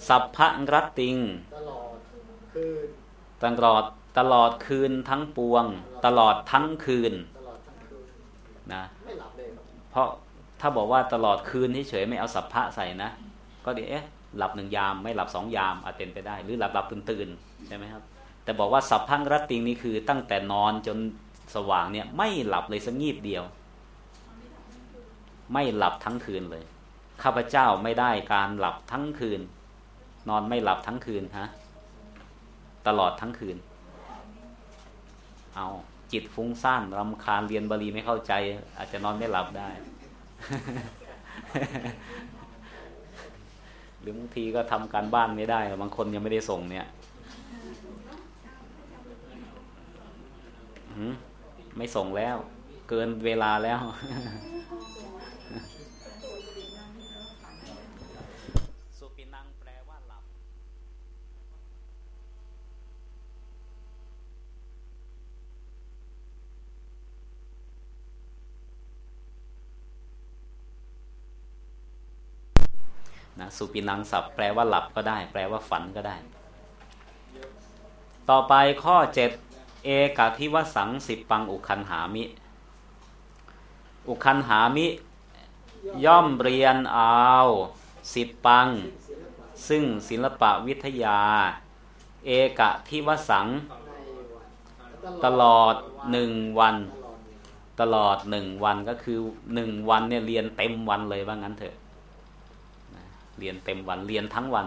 สัพพะรตติงตลอดคืนตลอดตลอดคืนทั้งปวง ตลอดทั้งคืนนะเพราะ ถ้าบอกว่าตลอดคืนเฉยไม่เอาสัพพะใส่นะ ก็เดี๋ยวเอ๊ะหลับหนึ่งยามไม่หลับสองยามอาจเป็นไปได้ หรือหลับหลับตื่นตื่นใช่ไหมครับ แต่บอกว่าสัพพังรัตติงนี่คือ ตั้งแต่นอนจนสว่างเนี่ยไม่หลับเลยสักงีบเดียว ไม่หลับทั้งคืนเลย ข้าพเจ้าไม่ได้การหลับทั้งคืน นอนไม่หลับทั้งคืนฮะตลอดทั้งคืน เอาจิตฟุ้งซ่านรำคาญเรียนบาลีไม่เข้าใจ อาจจะนอนไม่หลับได้ หรือบางทีก็ทำการบ้านไม่ได้ บางคนยังไม่ได้ส่งเนี่ยหืมไม่ส่งแล้ว เกินเวลาแล้ว สุปินังแปลว่าหลับ นะสุปินังศัพท์แปลว่าหลับก็ได้ แปลว่าฝันก็ได้ ต่อไปข้อเจ็ดเอกาทิวสังสิปังอุคันหามิ อุคันหามิ ย่อมเรียนเอาสิปัง ซึ่งศิลปะวิทยา เอกะทิวสัง ตลอดหนึ่งวัน ตลอดหนึ่งวันก็คือหนึ่งวันเนี่ยเรียนเต็มวันเลยว่างั้นเถอะ เรียนเต็มวันเรียนทั้งวัน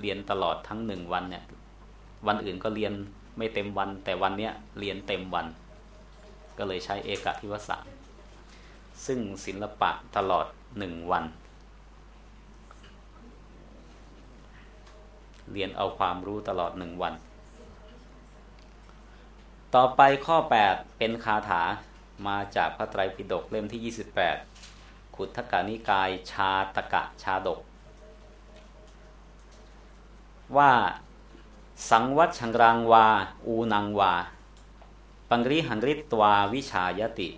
เรียนตลอดทั้งหนึ่งวันเนี่ย วันอื่นก็เรียนไม่เต็มวัน แต่วันเนี้ยเรียนเต็มวัน ก็เลยใช้เอกทิวสังซึ่งศิลปะตลอดหนึ่งวัน เรียนเอาความรู้ตลอดหนึ่งวัน ต่อไปข้อ 8 เป็นคาถามาจากพระไตรปิฎกเล่มที่ 28 ขุทกานิกาย ชาตกะชาดก ว่าสังวัชังรังวา อูนังวา ปังริหังริตวาวิชายติ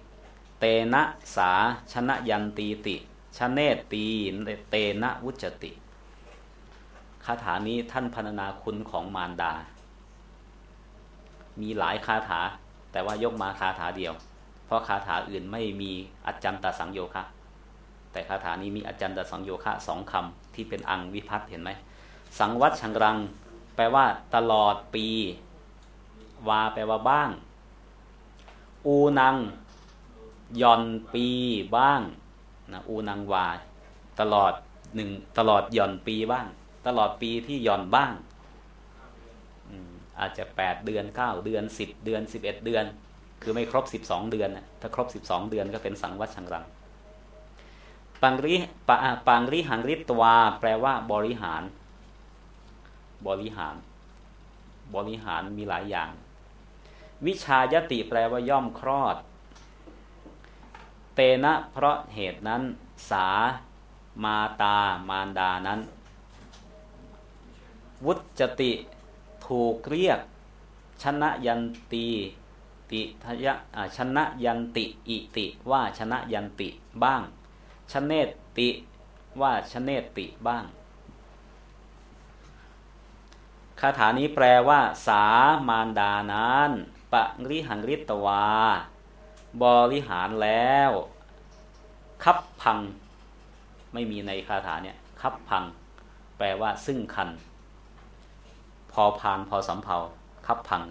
เตนะสาชนะยันตีติชเนตตีเตนะวุจติคาถานี้ท่านพรรณนาคุณของมารดา มีหลายคาถา แต่ว่ายกมาคาถาเดียว เพราะคาถาอื่นไม่มีอัจจันตสังโยคะ แต่คาถานี้มีอาจารย์ตสังโยคะสองคำที่เป็นอังวิพัฒน์เห็นไหมสังวัตชังรัง แปลว่าตลอดปี วาแปลว่าบ้าง อูนังย่อนปีบ้างนะอูนังวา ตลอดหนึ่งตลอดย่อนปีบ้าง ตลอดปีที่ย่อนบ้างอาจจะแปดเดือนเก้าเดือนสิบเดือนสิบเอ็ดเดือน คือไม่ครบสิบสองเดือน ถ้าครบสิบสองเดือนก็เป็นสังวัตชังรัง ปังริปะปังริหังริตวา แปลว่า บริหาร บริหาร บริหารมีหลายอย่าง วิชายติแปลว่าย่อมคลอด เตนะเพราะเหตุนั้น สา มาตา มารดานั้น วุจติถูกเรียก ชนะยันตีติทยะชนะยันติ อิติ ว่าชนะยันติบ้าง ชเนติว่าชเนติบ้าง คาถานี้แปลว่า สามารดานั้นปะริหังริตวา บริหารแล้ว คับพัง ไม่มีในคาถาเนี่ย คับพัง แปลว่า ซึ่งคัน พอพานพอสำเพาคับพัง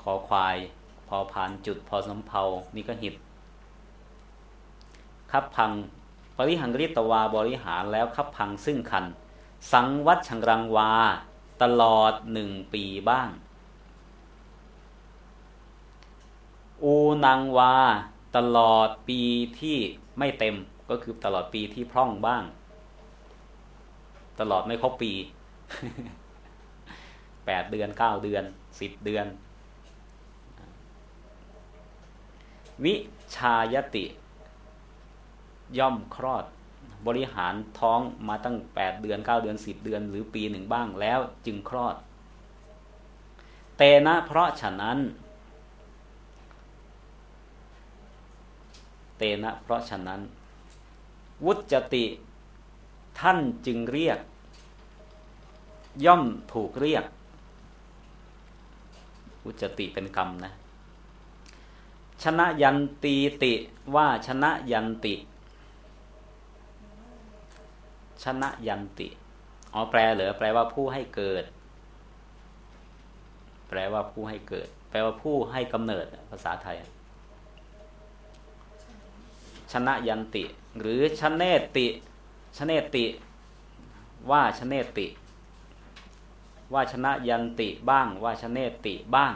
ขอควาย พอพานจุดพอสำเพานี่ก็หิด คับพัง ปริหังริตวาบริหารแล้วคับพังซึ่งคัน สังวัดชังรังวา ตลอดหนึ่งปีบ้าง อูนังวา ตลอดปีที่ไม่เต็มก็คือตลอดปีที่พร่องบ้าง ตลอดไม่ครบปีแปดเดือนเก้าเดือนสิบเดือน วิชายติ ย่อมคลอดบริหารท้องมาตั้งแปดเดือนเก้าเดือนสิบเดือน หรือปีหนึ่งบ้างแล้วจึงคลอด เตนะเพราะฉะนั้น เตนะเพราะฉะนั้น วุจติท่านจึงเรียก ย่อมถูกเรียก วุจติเป็นกรรมนะ ชนะยันตีติว่าชนะยันติ ชนะยันติ อ๋อแปลเหรอแปลว่าผู้ให้เกิด แปลว่าผู้ให้เกิด แปลว่าผู้ให้กำเนิดภาษาไทย ชนะยันติ หรือชเนติชเนติ ว่าชเนติ ว่าชนะยันติบ้าง ว่าชเนติบ้าง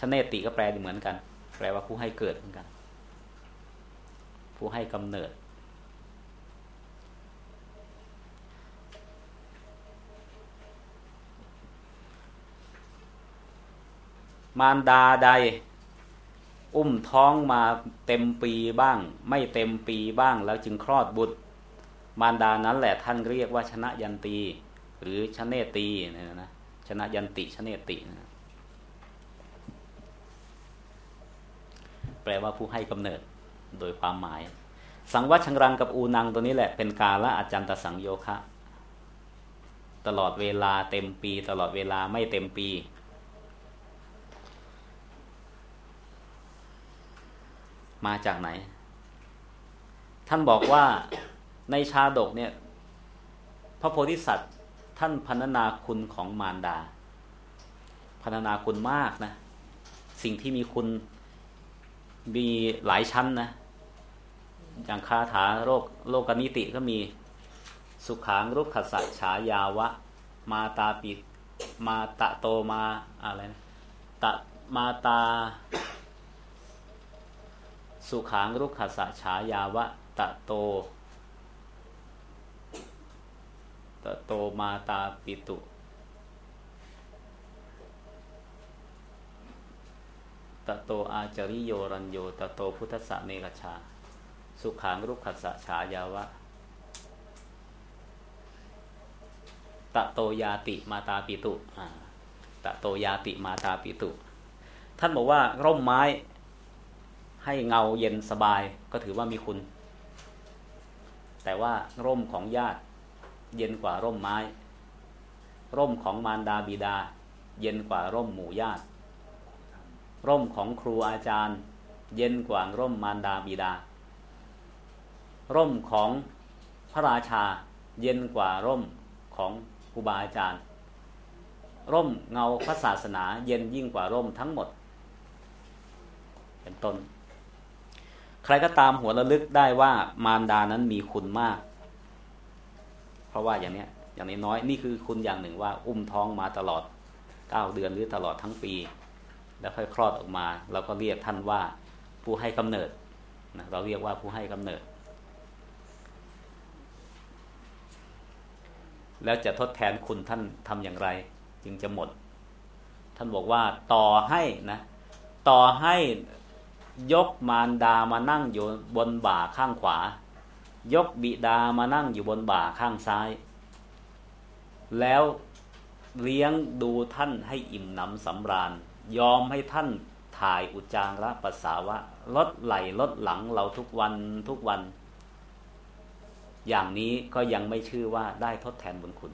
ชเนติก็แปลเหมือนกัน แปลว่าผู้ให้เกิดเหมือนกัน ผู้ให้กำเนิด มารดาใด อุ้มท้องมาเต็มปีบ้าง ไม่เต็มปีบ้างแล้วจึงคลอดบุตร มารดานั้นแหละท่านเรียกว่าชนะยันตี หรือชเนตีนะนะชนะยันติชเนตินะแปลว่าผู้ให้กำเนิดโดยความหมาย สังวัชังรังกับอูนังตัวนี้แหละเป็นกาละอาจารย์ตสังโยคะ ตลอดเวลาเต็มปี ตลอดเวลาไม่เต็มปี มาจากไหน ท่านบอกว่าในชาดกเนี่ย พระโพธิสัตว์ท่านพันนาคุณของมารดา พันนาคุณมากนะ สิ่งที่มีคุณมีหลายชั้นนะ อย่างคาถาโรคโลกนิติก็มีสุขังรุกขสัจฉายาวะ มาตาปิมาตะโตมาอะไรนะตะมาตา สุขังรุกขสะฉายาวะตะโต ตะโตมาตาปิตุ ตะโตอาจริโยรันโย ตะโตพุทธะเนกชา สุขังรุกขสะฉายาวะ ตะโตยาติมาตาปิตุ ตะโตยาติมาตาปิตุ ท่านบอกว่าร่มไม้ ให้เงาเย็นสบายก็ถือว่ามีคุณ แต่ว่าร่มของญาติเย็นกว่าร่มไม้ ร่มของมารดาบิดา เย็นกว่าร่มหมู่ญาติ ร่มของครูอาจารย์ เย็นกว่าร่มมารดาบิดา ร่มของพระราชาเย็นกว่าร่มของครูบาอาจารย์ ร่มเงาพระศาสนาเย็นยิ่งกว่าร่มทั้งหมด เป็นต้น ใครก็ตามหัวระลึกได้ว่ามารดานั้นมีคุณมาก เพราะว่าอย่างเนี้ยอย่างน้อยนี่คือคุณอย่างหนึ่งว่า อุ้มท้องมาตลอดเก้าเดือนหรือตลอดทั้งปี แล้วค่อยคลอดออกมา เราก็เรียกท่านว่าผู้ให้กำเนิดนะเราเรียกว่าผู้ให้กำเนิด แล้วจะทดแทนคุณท่านทำอย่างไร จึงจะหมด ท่านบอกว่าต่อให้นะ ต่อให้ ยกมารดามานั่งอยู่บนบ่าข้างขวา ยกบิดามานั่งอยู่บนบ่าข้างซ้าย แล้วเลี้ยงดูท่านให้อิ่มหนำสำราญ ยอมให้ท่านถ่ายอุจจาระปัสสาวะลดไหลลดหลังเราทุกวันทุกวัน อย่างนี้ก็ยังไม่ชื่อว่าได้ทดแทนบุญคุณ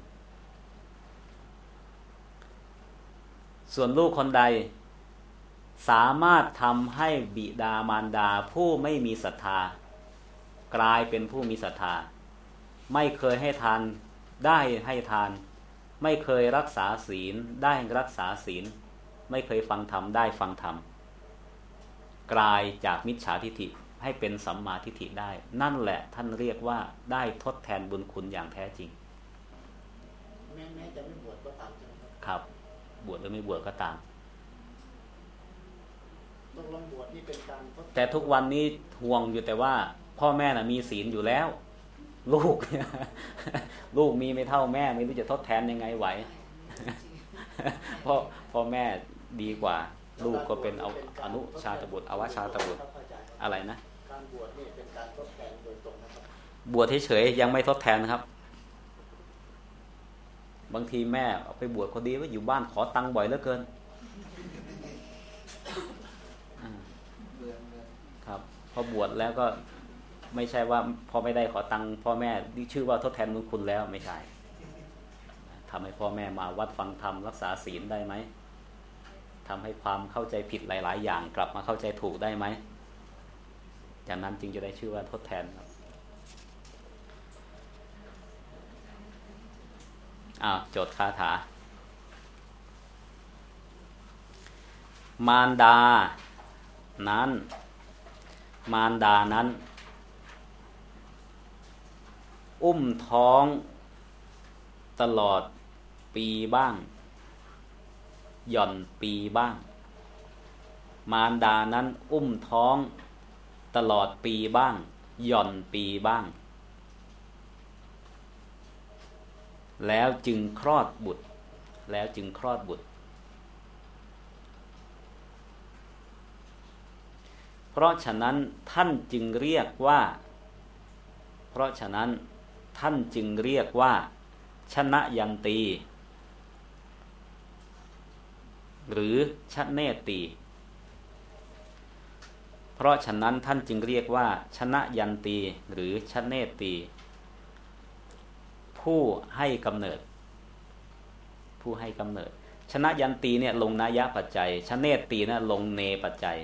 ส่วนลูกคนใด สามารถทำให้บิดามารดาผู้ไม่มีศรัทธา กลายเป็นผู้มีศรัทธา ไม่เคยให้ทานได้ให้ทาน ไม่เคยรักษาศีลได้รักษาศีล ไม่เคยฟังธรรมได้ฟังธรรม กลายจากมิจฉาทิฏฐิให้เป็นสัมมาทิฏฐิได้ นั่นแหละท่านเรียกว่าได้ทดแทนบุญคุณอย่างแท้จริงแม้แม้จะไม่บวชก็ตามใช่ไหมครับครับ บวชหรือไม่บวชก็ตาม ตกลงบวชนี่เป็นการทดแต่ทุกวันนี้ห่วงอยู่แต่ว่า พ่อแม่น่ะมีศีลอยู่แล้ว ลูก ลูกมีไม่เท่าแม่ ไม่รู้จะทดแทนยังไงไหวเพราะพ่อแม่ดีกว่า ลูกก็เป็นเอาอนุชาตบุตรอวชาตบุตรครับเข้าใจครับอะไรนะการบวชนี่เป็นการทดแทนโดยตรงนะครับบวชเฉยๆยังไม่ทดแทนนะครับ บางทีแม่เอาไปบวชคนดีว่าอยู่บ้านขอตังค์บ่อยเหลือเกินอ่า เบื่อเบื่อ ครับ พอบวชแล้วก็ไม่ใช่ว่าพอไม่ได้ขอตังค์พ่อแม่นี่ชื่อว่าทดแทนบุญคุณแล้วไม่ใช่ทำให้พ่อแม่มาวัดฟังธรรมรักษาศีลได้ไหมทำให้ความเข้าใจผิดหลาย ๆ อย่างกลับมาเข้าใจถูกได้ไหมจากนั้นจึงจะได้ชื่อว่าทดแทนครับอ้าวโจทย์คาถา มารดา นั้น มารดานั้น อุ้มท้องตลอดปีบ้าง หย่อนปีบ้าง มารดานั้นอุ้มท้องตลอดปีบ้าง หย่อนปีบ้าง แล้วจึงคลอดบุตร แล้วจึงคลอดบุตร เพราะฉะนั้นท่านจึงเรียกว่า เพราะฉะนั้นท่านจึงเรียกว่า ชนะยันตี หรือชะเนตี เพราะฉะนั้นท่านจึงเรียกว่า ชนะยันตีหรือชะเนตี ผู้ให้กำเนิด ผู้ให้กำเนิด ชนะยันตีเนี่ยลงนายะปัจจัยชะเนตีนะลงเนปัจจัย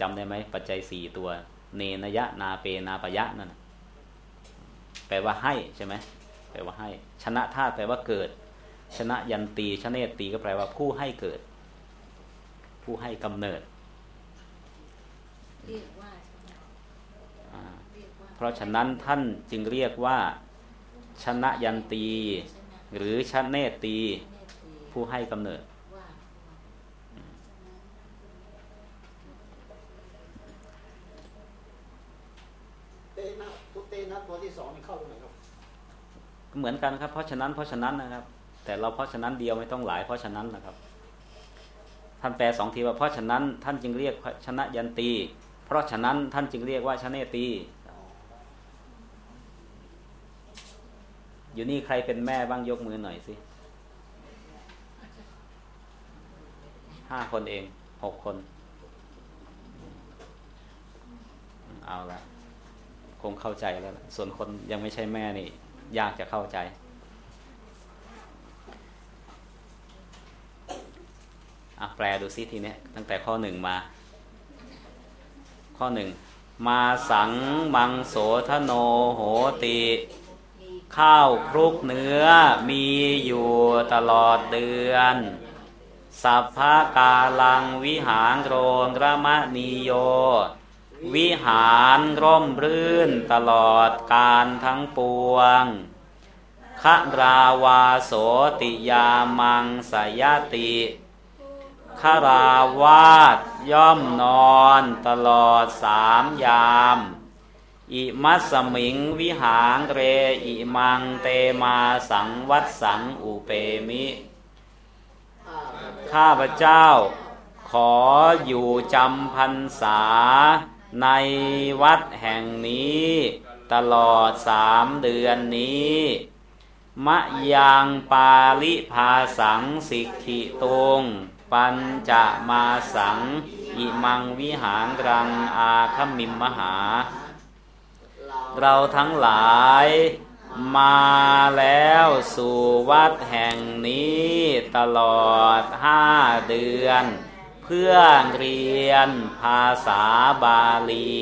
จำได้ไหมปัจจัยสี่ตัว เนนยะนาเปนาปยะนั่นน่ะแปลว่าให้ใช่ไหมแปลว่าให้ ชนะธาตุแปลว่าเกิด ชนะยันตีชะเนตีก็แปลว่าผู้ให้เกิด ผู้ให้กำเนิดเรียกว่าใช่ไหมอ่าเรียกว่าเพราะฉะนั้นท่านจึงเรียกว่า ชนะยันตีชนะหรือชะเนตีเนตรีผู้ให้กำเนิด ว่า เตนะทุเตนะตัวที่สองนี่เข้าตรงไหนครับเหมือนกันครับ เพราะฉะนั้นเพราะฉะนั้นนะครับ แต่เราเพราะฉะนั้นเดียวไม่ต้องหลายเพราะฉะนั้นนะครับ ท่านแปลสองทีว่าเพราะฉะนั้นท่านจึงเรียกชนะยันตี เพราะฉะนั้นท่านจึงเรียกว่าชนะตี อยู่นี่ใครเป็นแม่บ้างยกมือหน่อยสิห้าคนเองหกคน เอาละ คงเข้าใจแล้ว ส่วนคนยังไม่ใช่แม่นี่ ยากจะเข้าใจ อะแปลดูซิทีเนี้ยตั้งแต่ข้อหนึ่งมา ข้อหนึ่งมาสังมังโสทโนโหติ ข้าวคลุกเนื้อมีอยู่ตลอดเดือน สัพพกาลังวิหารโรนระมะนิโย วิหารร่มรื่นตลอดการทั้งปวงขราวาโสติยามังสยติขราวาสย่อมนอนตลอดสามยาม อิมัสมิงวิหารเรอิมังเตมาสังวัดสังอุเปมิ ข้าพเจ้าขออยู่จำพรรษา ในวัดแห่งนี้ตลอดสามเดือนนี้ มะยังปาลิภาสังสิกขิตุงปัญจะมาสัง อิมังวิหารรังอาคมิมมหา เราทั้งหลายมาแล้วสู่วัดแห่งนี้ตลอดห้าเดือน พื่อเรียนภาษาบาลี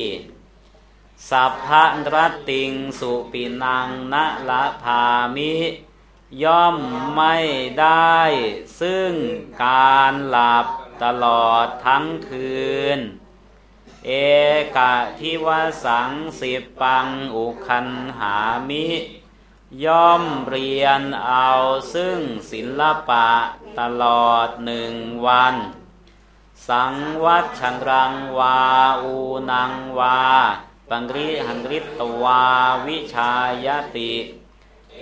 สัพพะรตติงสุปินังนะละภามิ ย่อมไม่ได้ ซึ่งการหลับตลอดทั้งคืน เอกะทิวสังสิปังอุคันหามิ ย่อมเรียนเอาซึ่งศิลปะตลอดหนึ่งวัน สังวัชังรังวาอูนังวา ปังริหังริตวาวิชายติ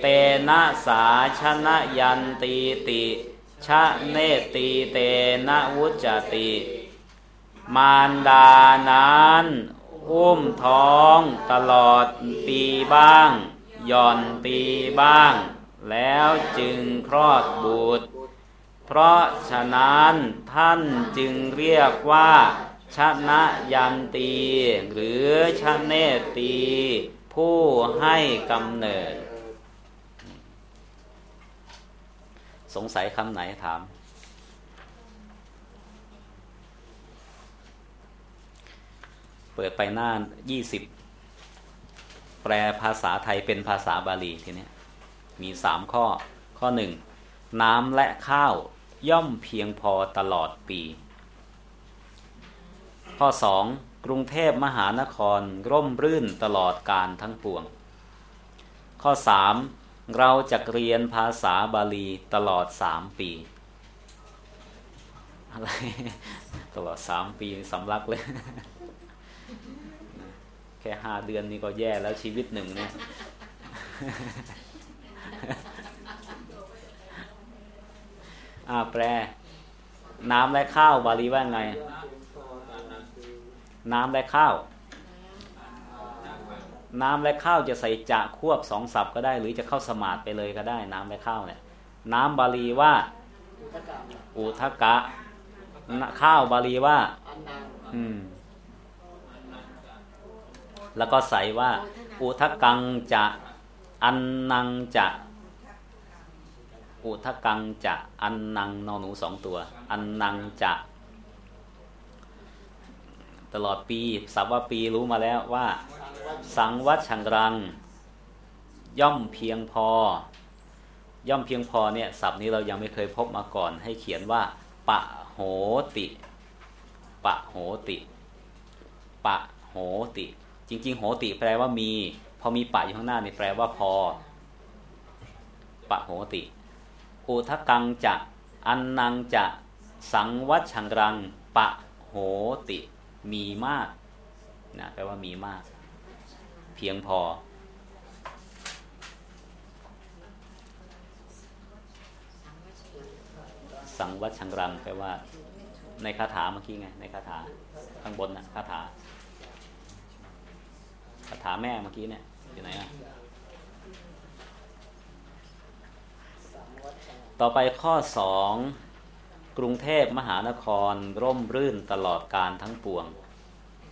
เตนะสาชนะยันตีติ ชะเนตีเตนะวุจติ มารดานั้นอุ้มท้องตลอดปีบ้าง ย่อนปีบ้าง แล้วจึงคลอดบุตร เพราะฉะนั้นท่านจึงเรียกว่าชนะยันตี หรือชะเนตี ผู้ให้กำเนิด สงสัยคำไหนถาม เปิดไปหน้ายี่สิบแปลภาษาไทยเป็นภาษาบาลีทีนี้มีสามข้อข้อหนึ่งน้ำและข้าว ย่อมเพียงพอตลอดปี ข้อสองกรุงเทพมหานครร่มรื่นตลอดการทั้งปวง ข้อสามเราจะเรียนภาษาบาลีตลอดสามปี อะไร ตลอดสามปีสำลักเลย แค่ห้าเดือนนี่ก็แย่แล้วชีวิตหนึ่งเนี่ย อ่าแปล น้ำและข้าวบาลีว่าไง น้ำและข้าว น้ำและข้าวจะใส่จะควบสองศัพท์ก็ได้ หรือจะเข้าสมาธิไปเลยก็ได้ น้ำและข้าวเนี่ย น้ำบาลีว่า อุทกะ ข้าวบาลีว่า อืม แล้วก็ใส่ว่า อุทกังจะ อันนังจะ อุทกังจะอันนังนอหนูสองตัว อันนังจะตลอดปีสับว่าปีรู้มาแล้วว่า สังวัชังรัง ย่อมเพียงพอ ย่อมเพียงพอเนี่ยศัพท์นี้เรายังไม่เคยพบมาก่อน ให้เขียนว่า ปะโหติ ปะโหติ ปะโหติ จริง ๆ โหติแปลว่ามี พอมีปะอยู่ข้างหน้านี่แปลว่าพอ ปะโหติ อุทกังจะ อันนังจะ สังวัชังรัง ปะโหติ มีมากนะแปลว่ามีมาก เพียงพอ สังวัชังรังแปลว่า ในคาถาเมื่อกี้ไง ในคาถาข้างบนนะคาถาคาถาแม่เมื่อกี้เนี่ยอยู่ไหนอะ ต่อไปข้อสองกรุงเทพมหานครร่มรื่นตลอดการทั้งปวง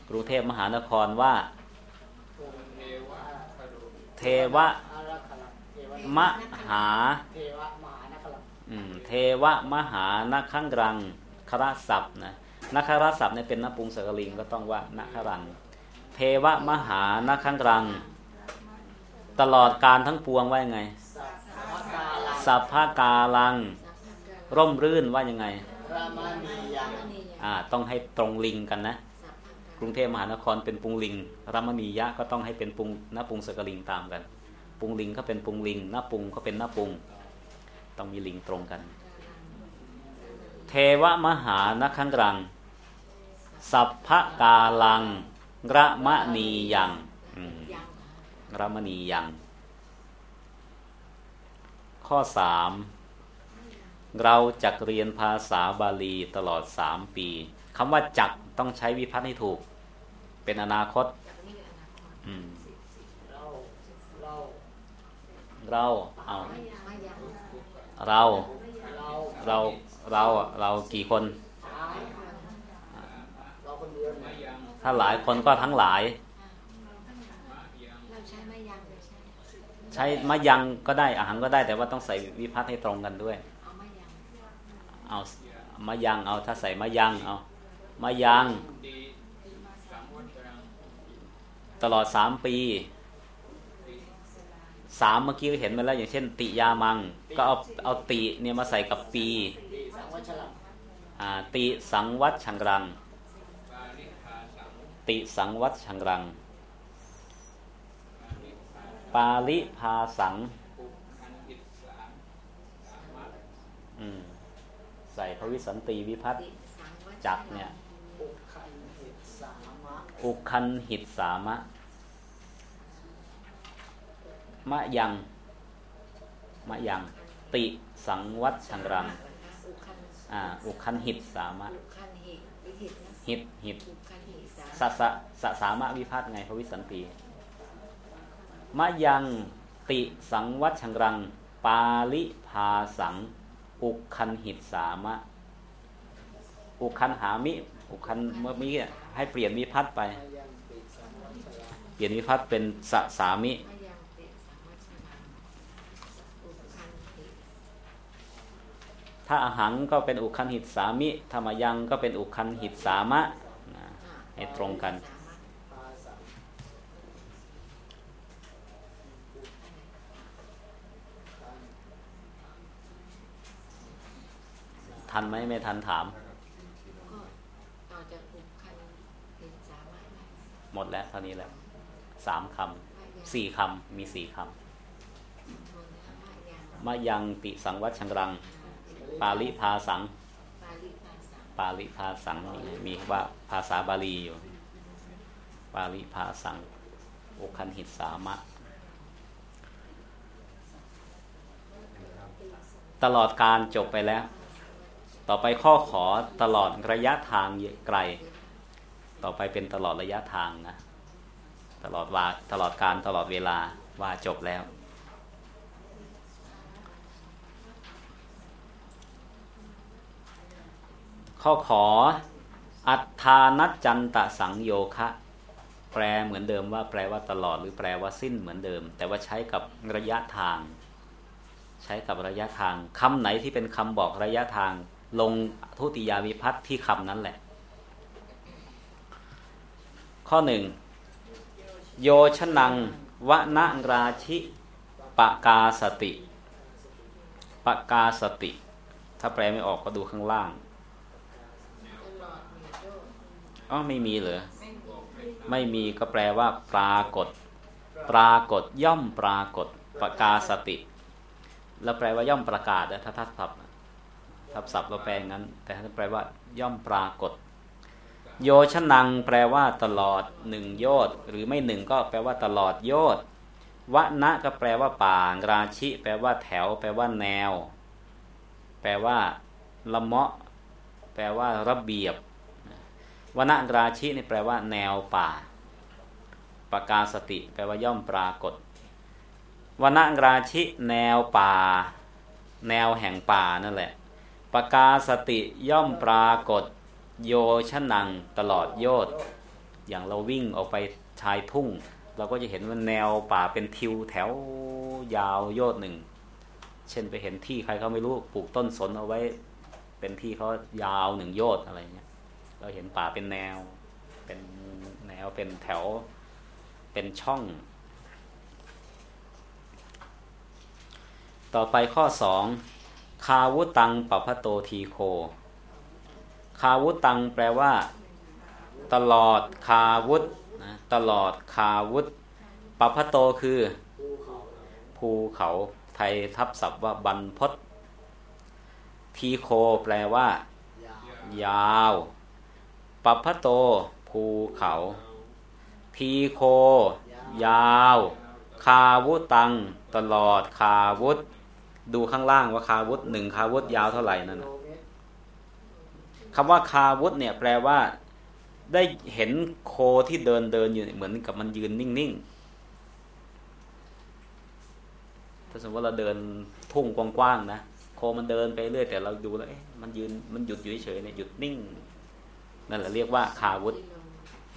กรุงเทพมหานครว่า เทวะมหาเทวะมหานครังรังครศัพท์นะนครศัพท์เนี่ยเป็นนปุงสกลิงก็ต้องว่านครัง เทวมหานาคังรัง ตลอดการทั้งปวงว่ายังไง สัพพะกาลังสัพพกาลัง ร่มรื่นว่ายังไงรามานียังอ่าต้องให้ตรงลิงกันนะสัพพะกรุงเทพมหานครเป็นปุงลิงรัมณียะก็ต้องให้เป็นปุงหน้าปุงสกลิงตามกัน ปุงลิงก็เป็นปุงลิงหน้าปุงก็เป็นหน้าปุง ต้องมีลิงตรงกัน เทวมหานคังรัง สัพพกาลังระมณียังอืมยังระมณียัง ข้อสามเราจักเรียนภาษาบาลีตลอดสามปีคำว่าจักต้องใช้วิพัฒน์ให้ถูก เป็นอนาคตจากนี้อนาคตอืมเราเราเราเอามายังเราเราเราเราเรากี่คนเราคนเดียวมาเนี่ยยังถ้าหลายคนก็ทั้งหลาย มายัง เราใช้มายังหรือใช้ ใช้มะยังก็ได้อาหารก็ได้ แต่ว่าต้องใส่วิพัฒน์ให้ตรงกันด้วย เอามะยังเอาถ้าใส่มะยังเอามะยังตลอดสามปีสามเมื่อกี้เห็นมาแล้ว อย่างเช่น ติยามัง ก็เอาเอาติเนี่ยมาใส่กับปีดีสังวัชลังอ่าติสังวัตชังรังงติสังวัตชังรัง ปาลิภาปาลิพาสังปุคันอิสสามสามารถอืมใส่พระวิสันติวิพัฒน์ติสังวัชจักเนี่ยอุคันหิตสามะอุคันหิตสามะ มะยัง มะยัง ติสังวัตชังรังอุคันอ่าอุคันหิตสามะอุคันหิวิหิตนะหิตหิตอุคันหิสาสะสะสะสามะวิพัฒน์ไงพระวิสันติ มยังติสังวัชังรัง ปาลิพาสัง อุคันหิตสามะ อุคันหามิ อุคันเมื่อกี้อะให้เปลี่ยนวิพัฒน์ไป เปลี่ยนวิพัฒน์เป็นสะสามิถ้าอาหังก็เป็นอุคันหิตสามิถ้ามายังก็เป็นอุคันหิตสามะให้ตรงกัน สามารถ ปาสัง ทันไหมไม่ทันถามก็ต่อจากอุคันหิสามารถไหมหมดแล้วเท่านี้แหละสามคำมายังสี่คำมีสี่คบนนะมายังำมะยังติสังวัชังรัง ปาลิพาสัง ปาลิภาษาปาลิพาสังนี่มีว่าภาษาบาลีอยู่ ปาลิพาสังอุคันหิตสามะตลอดการจบไปแล้ว ต่อไปข้อขอตลอดระยะทางไกล ต่อไปเป็นตลอดระยะทางนะ ตลอดวาตลอดการตลอดเวลาว่าจบแล้ว ข้อขอ อัฏฐานัจจันตสังโยคะ แปลเหมือนเดิมว่าแปลว่าตลอดหรือแปลว่าสิ้นเหมือนเดิม แต่ว่าใช้กับระยะทาง ใช้กับระยะทางคำไหนที่เป็นคำบอกระยะทาง ลงทุติยาวิพัตน์ที่คำนั้นแหละ ข้อหนึ่งโยชนังวนาราชิปกาสติปกาสติ ถ้าแปลไม่ออกก็ดูข้างล่างอ๋อไม่มีเหรอ ไม่มีก็แปลว่าปรากฏ ปรากฏย่อมปรากฏปกาสติ แล้วแปลว่าย่อมประกาศนะถ้าทัศัพท์ ทับศัพท์เราแปลงั้น แต่ถ้าแปลว่า ย่อมปรากฏ โยชนังแปลว่าตลอดหนึ่งโยชน์หรือไม่หนึ่งก็แปลว่าตลอดโยชน์วนะก็แปลว่าป่าราชิ แปลว่าแถว แปลว่าแนว แปลว่าละเมาะ แปลว่าระเบียบวนาราชินี่แปลว่า แนวป่าปกาสติ แปลว่าย่อมปรากฏวนาราชิ แนวป่า แนวแห่งป่านั่นแหละ ปกาสติย่อมปรากฏโยชนังตลอดโยธอย่างเราวิ่งออกไปชายทุ่ง เราก็จะเห็นว่าแนวป่าเป็นทิวแถวยาวโยธหนึ่ง เช่นไปเห็นที่ใครเขาไม่รู้ปลูกต้นสนเอาไว้ เป็นที่เขายาวหนึ่งโยธอะไรเงี้ยเราเห็นป่าเป็นแนว เป็นแนวเป็นแถวเป็นช่อง ต่อไปข้อสอง คาวุตังปพะโตทีโค คาวุตังแปลว่า ตลอดคาวุธนะตลอดคาวุธปพะโตคือ ภูเขาไทยทับศัพท์ว่าบรรพตทีโคแปลว่า ยาวปพโต ภูเขา ทีโค ยาว คาวุตัง ตลอดคาวุธ ดูข้างล่างว่าคาวุธหนึ่งคาวุธยาวเท่าไหร่นั่นนะคำว่าคาวุธเนี่ย แปลว่าได้เห็นโคที่เดินเดินอยู่เหมือนกับมันยืนนิ่งๆ ถ้าสมมติว่าเราเดินทุ่งกว้างๆนะโคมันเดินไปเรื่อยแต่เราดูแล้วมันยืนมันหยุดอยู่เฉยๆเนี่ยหยุดนิ่ง นั่นแหละเรียกว่าคาวุธ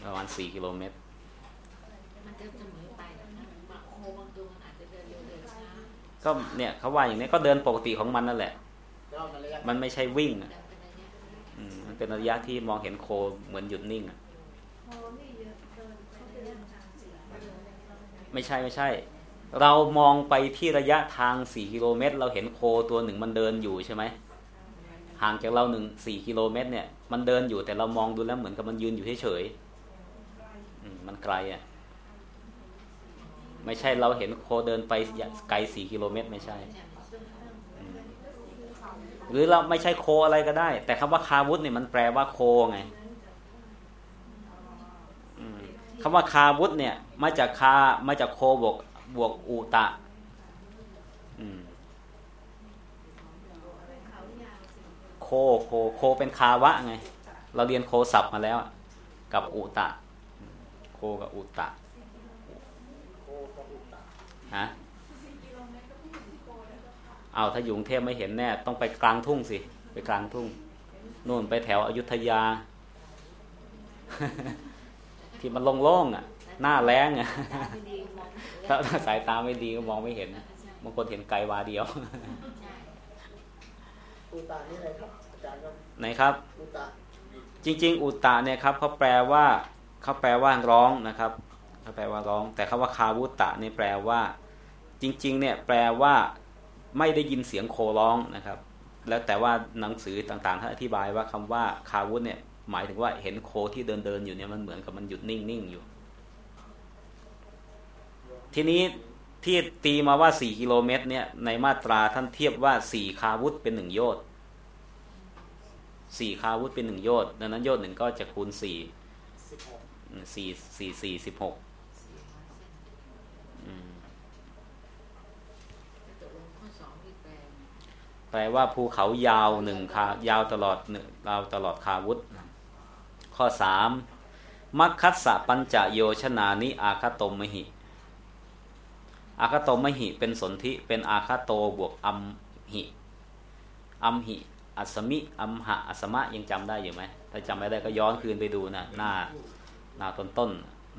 ประมาณสี่กิโลเมตร ก็เนี่ยเขาว่าอย่างนี้ก็เดินปกติของมันนั่นแหละ มันไม่ใช่วิ่งอะเดินเป็นระยะอืมมันเป็นระยะที่มองเห็นโคเหมือนหยุดนิ่งอะไม่ใช่ไม่ใช่ เรามองไปที่ระยะทางสี่กิโลเมตร เราเห็นโคตัวหนึ่งมันเดินอยู่ใช่ไหมห่างจากเราหนึ่งสี่กิโลเมตร เนี่ย มันเดินอยู่แต่เรามองดูแล้วเหมือนกับมันยืนอยู่เฉยๆมมันไกลอะ ไม่ใช่เราเห็นโคเดินไปไกลสี่กิโลเมตรไม่ใช่ใช่ไหมอืมหรือเราไม่ใช่โคอะไรก็ได้ แต่คำว่าคาวุธเนี่ยมันแปลว่าโคไงอืมคำว่าคาวุธเนี่ย มาจากคามาจากโคบวกบวกอุตะอืมเขายาวสี่โคโคโคเป็นคาวะไง เราเรียนโคศัพท์มาแล้ว กับอุตะ โคกับอุตะโคกับอุตะ ฮะเอาถ้าอยู่กรุงเทพไม่เห็นแน่ ต้องไปกลางทุ่งสิ ไปกลางทุ่งนู่นไปแถวอยุธยา ที่มันโล่งๆอะ หน้าแรงอะตาไม่ดีมองไม่เห็นถ้าถ้าสายตาไม่ดีก็มองไม่เห็นใช่บางคนเห็นไกลวาเดียวใช่อุตะนี่อะไรครับอาจารย์ครับไหนครับอุตะจริง ๆ อุตตะเนี่ยครับเขาแปลว่าเขาแปลว่าร้องนะครับเขา แปลว่าร้อง แต่คำว่าคาวุตะนี่แปลว่า จริง ๆ เนี่ยแปลว่าไม่ได้ยินเสียงโคร้องนะครับ แล้วแต่ว่าหนังสือต่างๆท่านอธิบายว่าคำว่าคาวุตเนี่ยหมายถึงว่าเห็นโคที่เดินๆอยู่เนี่ยมันเหมือนกับมันหยุดนิ่งๆอยู่ ทีนี้ที่ตีมาว่า 4 กิโลเมตรเนี่ยในมาตราท่านเทียบว่า 4 คาวุธเป็น 1 โยชน์4คาวุธเป็น 1 โยต์ดังนั้นโยต์หนึ่งก็จะคูณ 4 4 4 4 16 แปลว่าภูเขายาวหนึ่งคายาวตลอดหนึ่งยาวตลอดคาวุธ ข้อสามมัคคัสสะปัญจโยชนานิอาคตมหิ อาคตมหิเป็นสนธิเป็นอาคาโตบวกอัมหิอัมหิ อัสมิ อัมหะ อัสมะยังจำได้อยู่ไหม ถ้าจำไม่ได้ก็ย้อนคืนไปดูนะหน้าหน้าต้นต้น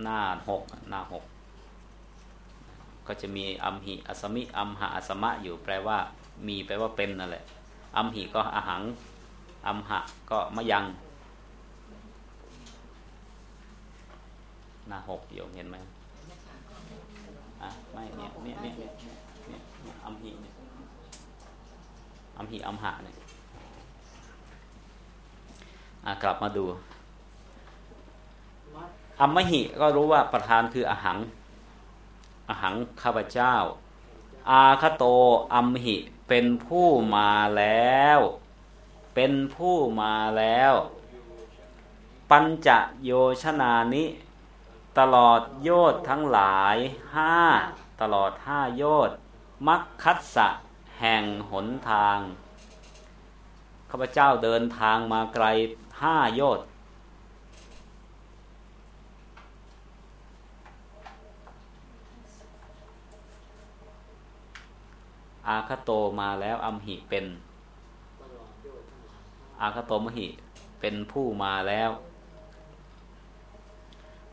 หน้าหกหน้าหกก็จะมีอัมหิ อัสมิ อัมหะ อัสมะอยู่แปลว่า มีแปลว่าเป็นนั่นแหละอัมหิก็อาหังอัมหะก็มะยังหน้าหกโยมเห็นไหมอะไม่เนี่ยเนี่ยเนี่ยเนี่ยเนี่ยอัมหิเนี่ยอัมหิอัมหะเนี่ยอะกลับมาดูอัมมหิก็รู้ว่าประธานคืออาหังอาหังข้าพเจ้า อาคโตอัมหิ เป็นผู้มาแล้ว เป็นผู้มาแล้ว ปัญจโยชนานิ ตลอดโยธทั้งหลายห้าตลอดห้าโยธมัคคัสสะแห่งหนทางข้าพเจ้าเดินทางมาไกลห้าโยธ อาคโตมาแล้วอัมหิเป็น อาคโตมหิเป็นผู้มาแล้ว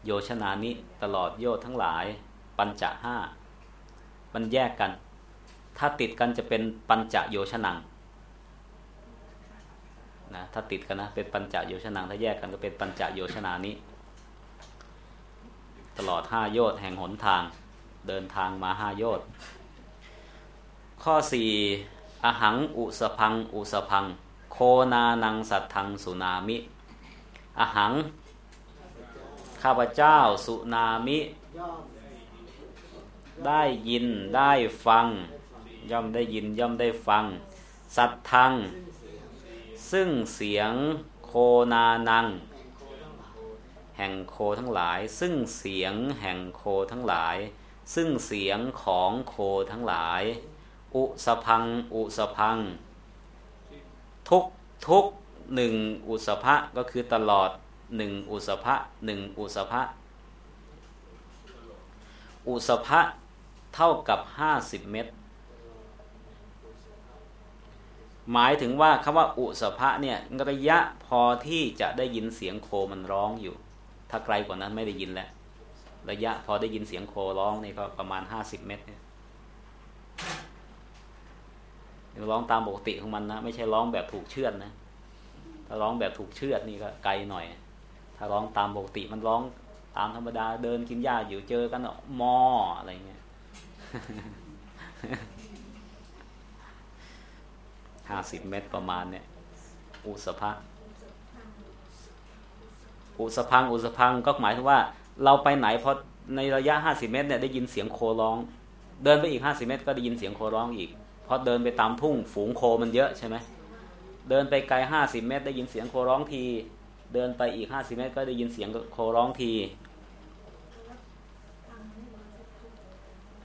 โยชนานิตลอดโยธทั้งหลาย ปัญจห้ามันแยกกัน ถ้าติดกันจะเป็นปัญจโยชนังนะถ้าติดกันนะเป็นปัญจโยชนัง ถ้าแยกกันก็เป็นปัญจโยชนานิตลอดห้าโยชน์แห่งหนทาง เดินทางมาห้าโยชน์ ข้อสี่อหังอุสพังอุสพัง โคนานังสัตทังสุนามิ อหัง ข้าพเจ้าสุนามิ ได้ยินได้ฟัง ย่อมได้ยินย่อมได้ฟัง สัตทัง ซึ่งเสียงโคนานัง แห่งโคทั้งหลาย ซึ่งเสียงแห่งโคทั้งหลาย ซึ่งเสียงของโคทั้งหลาย อุสพัง อุสพัง ทุกทุกหนึ่งอุสภะก็คือตลอดหนึ่งอุสภะหนึ่งอุสภะอุสภะเท่ากับห้าสิบเมตร หมายถึงว่าคำว่าอุสภะเนี่ยระยะพอที่จะได้ยินเสียงโคมันร้องอยู่ ถ้าไกลกว่านั้นไม่ได้ยินแล้ว ระยะพอได้ยินเสียงโคร้องนี่ก็ประมาณห้าสิบเมตรเนี่ย ร้องตามปกติของมันนะไม่ใช่ร้องแบบถูกเชือดนะ ถ้าร้องแบบถูกเชือดนี่ก็ไกลหน่อย ถ้าร้องตามปกติมันร้องตามธรรมดาเดินกินหญ้าอยู่เจอกันอะมออะไรเงี้ยห้าสิบเมตรประมาณเนี่ย อุสภะอุสพัง อุสพังก็หมายถึงว่า เราไปไหนพอในระยะห้าสิบเมตรเนี่ยได้ยินเสียงโคร้อง เดินไปอีกห้าสิบเมตร ก็ได้ยินเสียงโคร้องอีก เพราะเดินไปตามทุ่งฝูงโคมันเยอะใช่ไหมเดินไปไกลห้าสิบเมตร ได้ยินเสียงโคร้องที เดินไปอีกห้าสิบเมตร ก็ได้ยินเสียงโคร้องที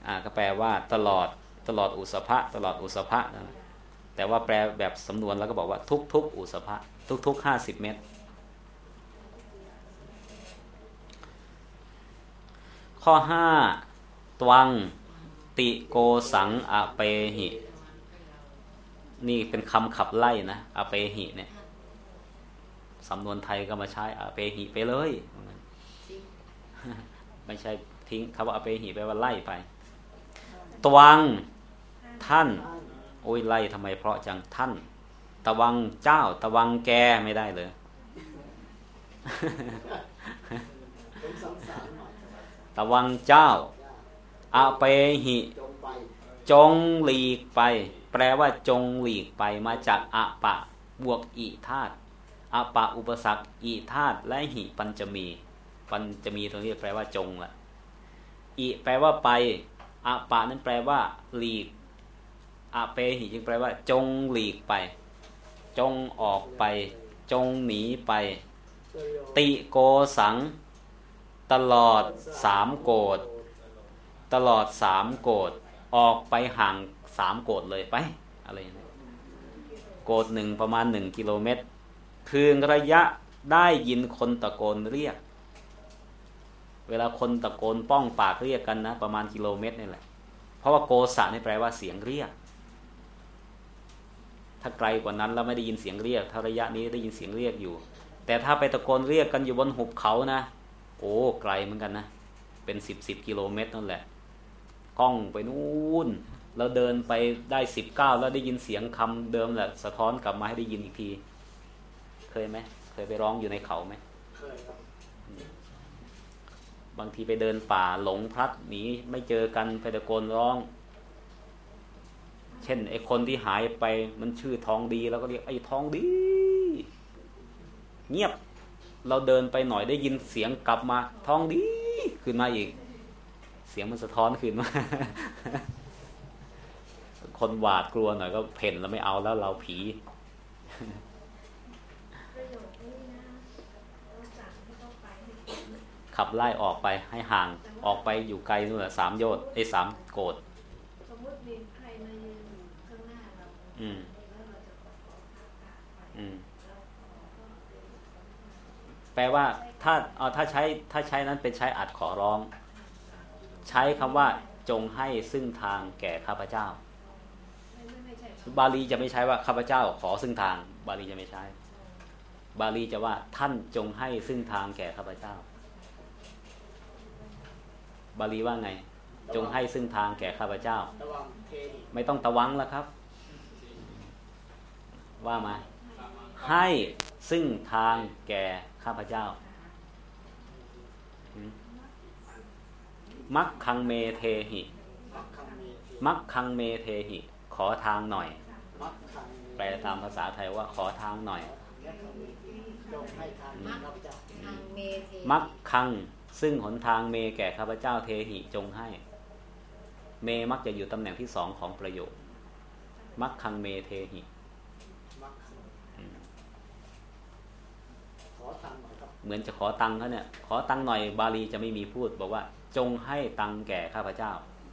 อ่าก็แปลว่าตลอดตลอดอุสภะตลอดอุสภะนะแต่ว่าแปลแบบสำนวนแล้วก็บอกว่าทุกทุกอุสภะทุกทุกห้าสิบเมตร ข้อห้าตวังติโกสังอเปหิ นี่เป็นคำขับไล่นะอาเปหิเนี่ยสำนวนไทยก็มาใช้อาเปหิไปเลย ไม่ใช่ทิ้งคำว่าอาเปหิแปลว่าไล่ไป ตวังท่านโอ้ยไล่ทำไมเพราะจังท่าน ตวังเจ้า ตวังแกไม่ได้เลยตวังเจ้าย่าเปหิจงไปจงหลีกไป แปลว่าจงหลีกไปมาจากอะปะบวกอิธาตุอะปะอุปสรรคอิธาตุและหิปัญจมี ปัญจมีตรงนี้แปลว่าจงละอิแปลว่าไปอะปะนั้นแปลว่า หลีกอะเปหิจึงแปลว่า จงหลีกไป จงออกไป จงหนีไป ติโกสัง ตลอดสามโกดตลอดสามโกดออกไปห่าง สามโกดเลยไป อะไรอย่างนี้โกดหนึ่งประมาณหนึ่งกิโลเมตร คือระยะได้ยินคนตะโกนเรียก เวลาคนตะโกนป้องปากเรียกกันนะ ประมาณกิโลเมตรนี่แหละ เพราะว่าโกสะนี่แปลว่าเสียงเรียก ถ้าไกลกว่านั้นแล้วไม่ได้ยินเสียงเรียก ถ้าระยะนี้ได้ยินเสียงเรียกอยู่ แต่ถ้าไปตะโกนเรียกกันอยู่บนหุบเขานะ โอ้ไกลเหมือนกันนะ เป็นสิบสิบกิโลเมตรนั่นแหละ กล้องไปนู่น เราเดินไปได้สิบเก้าแล้วได้ยินเสียงคำเดิมแหละสะท้อนกลับมาให้ได้ยินอีกที เคยไหมเคยไปร้องอยู่ในเขาไหมเคยครับบางทีไปเดินป่าหลงพลัดหนีไม่เจอกันไปตะโกนร้อง เช่นไอ้คนที่หายไปมันชื่อทองดีแล้วก็เรียกไอ้ทองดี เงียบเราเดินไปหน่อยได้ยินเสียงกลับมาทองดีขึ้นมาอีก เสียงมันสะท้อนขึ้นมา คนหวาดกลัวหน่อยก็เพ่นแล้วไม่เอาแล้วเราผีประโยคนี้นะเราสั่งให้เขาไปให้ถึงขับไล่ออกไปให้ห่างออกไปอยู่ไกลนู่นแหละสามโยชน์ไอ้สามโกดสมมติมีใครมายืนอยู่ข้างหน้าเราอืมแล้วเราจะขอขอทางกาไปอืมเราขอก็เป็นแปลว่าถ้าเอาถ้าใช้ถ้าใช้นั้นเป็นใช้อัดขอร้อง ใช้คำว่าจงให้ซึ่งทางแก่ข้าพเจ้าไม่ไม่ไม่ใช่ บาลีจะไม่ใช้ว่าข้าพเจ้าขอซึ่งทาง บาลีจะไม่ใช้ บาลีจะว่าท่านจงให้ซึ่งทางแก่ข้าพเจ้า บาลีว่าไง จงให้ซึ่งทางแก่ข้าพเจ้าระวังเทหิไม่ต้องตะวังแล้วครับ ว่ามา ให้ซึ่งทางแก่ข้าพเจ้าอืมมักคังเมเทหิ มักคังเมธีมักคังเมเทหิ ขอทางหน่อยมักคังเมแปลตามภาษาไทยว่าขอทางหน่อยจงให้ทางข้าพเจ้าทางเมเทมักคัง ซึ่งหนทางเมแก่ข้าพเจ้าเทหิจงให้ เมมักจะอยู่ตำแหน่งที่สองของประโยค มักคังเมเทหิมักคังอืมขอทางหน่อยครับเหมือนจะขอตังค์เขาเนี่ย ขอตังค์หน่อยบาลีจะไม่มีพูด บอกว่า จงให้ตังค์แก่ข้าพเจ้า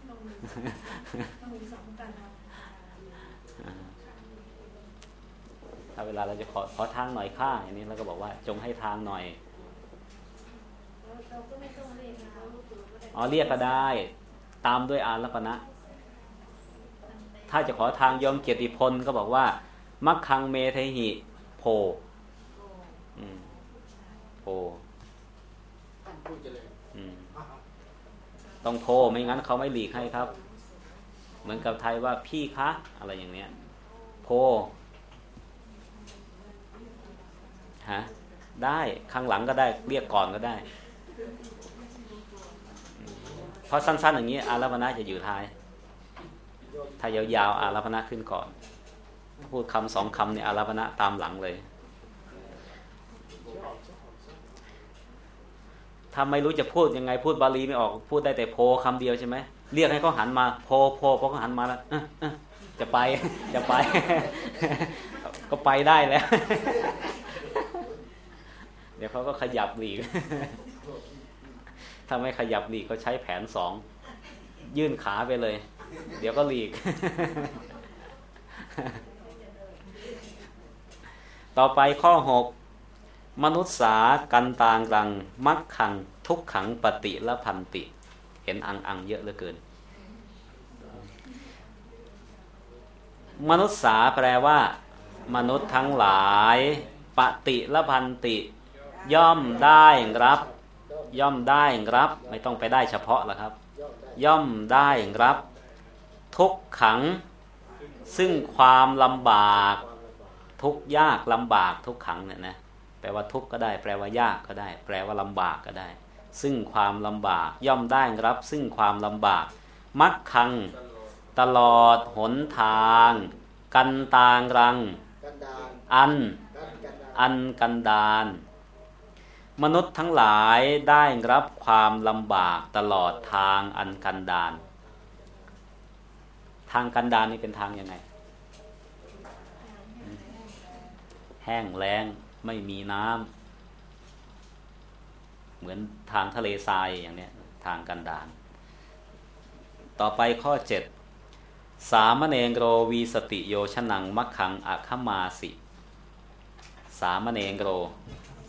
ต้องมีต้องมีสองกรรมครับ ถ้าเวลาเราจะขอขอทางหน่อยค่าอย่างนี้เราก็บอกว่าจงให้ทางหน่อยเราก็ไม่ต้องเรียกนะคะอ๋อเรียกก็ได้ ตามด้วยอารพนะถ้าจะขอทางยอมเกียรติพลก็บอกว่า มักคังเมเทหิโพโพต้องโพไม่งั้นเขาไม่หลีกให้ครับ เหมือนกับไทยว่าพี่คะ อะไรอย่างเนี้ย โพ ฮะได้ข้างหลังก็ได้เรียกก่อนก็ได้เพราะสั้น ๆ อย่างนี้ อารพนะจะอยู่ท้าย ถ้ายาวๆอารพนะขึ้นก่อน พูดคำสองคำเนี่ยอารพนะตามหลังเลย ถ้าไม่รู้จะพูดยังไงพูดบาลีไม่ออกพูดได้แต่โพคำเดียวใช่ไหมเรียกให้เขาหันมาโพโพพอเขาหันมาแล้วจะไปจะไป ก็ไปได้แล้ว ดี๋ยวเขาก็ขยับหลีกถ้าไม่ขยับหลีกก็ใช้แผนสองยื่นขาไปเลย เดี๋ยวก็หลีก ต่อไปข้อหกมนุษย์สากันตางรัง มักขัง ทุกขังปฏิละพันติ เห็นอังอังเยอะเหลือเกิน มนุษย์สาแปลว่า มนุษย์ทั้งหลาย ปฏิละพันติ ย่อมได้รับ ย่อมได้รับ ไม่ต้องไปได้เฉพาะหรอกครับย่อมได้ย่อมได้รับ ทุกขัง ซึ่งความลำบากความลำบากทุกข์ยากลำบากทุกขังเนี่ยนะแปลว่าทุกข์ก็ได้ แปลว่ายากก็ได้ แปลว่าลำบากก็ได้ ซึ่งความลำบาก ย่อมได้รับ ซึ่งความลำบากมักคัง ตลอดหนทาง กันตางรังกันดานอันกันกันดานอันกันดาน มนุษย์ทั้งหลายได้รับความลำบากตลอดทางอันกันดาน ทางกันดานนี่เป็นทางยังไง แห้งแล้งไม่มีน้ำเหมือนทางทะเลทรายอย่างเนี้ยทางกันดาน ต่อไปข้อเจ็ดสามเณรโรวีสติโยชนังมัคคังอัคคมาสิ สามเณรโร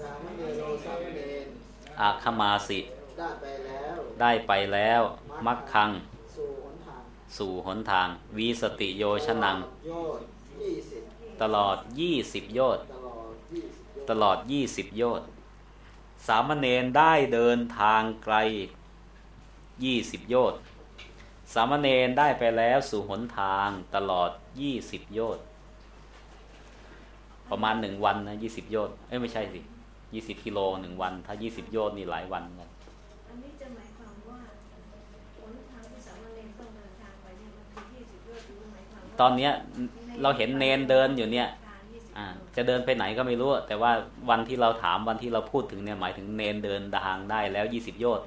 สามเณรโรสามเณรอัคคมาสิ ได้ไปแล้ว ได้ไปแล้ว มัคคัง สู่หนทาง สู่หนทาง วีสติโยชนังโยชน์ยี่สิบตลอดยี่สิบโยชน์ตลอดยี่สิบโยชน์ตลอดยี่สิบโยชน์สามเณรได้เดินทางไกลยี่สิบโยชน์สามเณรได้ไปแล้วสู่หนทางตลอดยี่สิบโยชน์ประมาณหนึ่งวันนะยี่สิบโยชน์เอ้ยไม่ใช่สิ ยี่สิบกิโลหนึ่งวัน ถ้ายี่สิบโยชน์นี่หลายวันเหมือนกันอันนี้จะหมายความว่าหนทางที่สามเณรต้องเดินทางไปเนี่ยมันคือยี่สิบโลหรือหมายความว่าตอนเนี้ยเราเห็นเนนเดินอยู่เนี่ยทางยี่สิบอ่าโลจะเดินไปไหนก็ไม่รู้ แต่ว่าวันที่เราถามวันที่เราพูดถึงเนี่ยหมายถึงเนนเดินทางได้แล้วยี่สิบโยชน์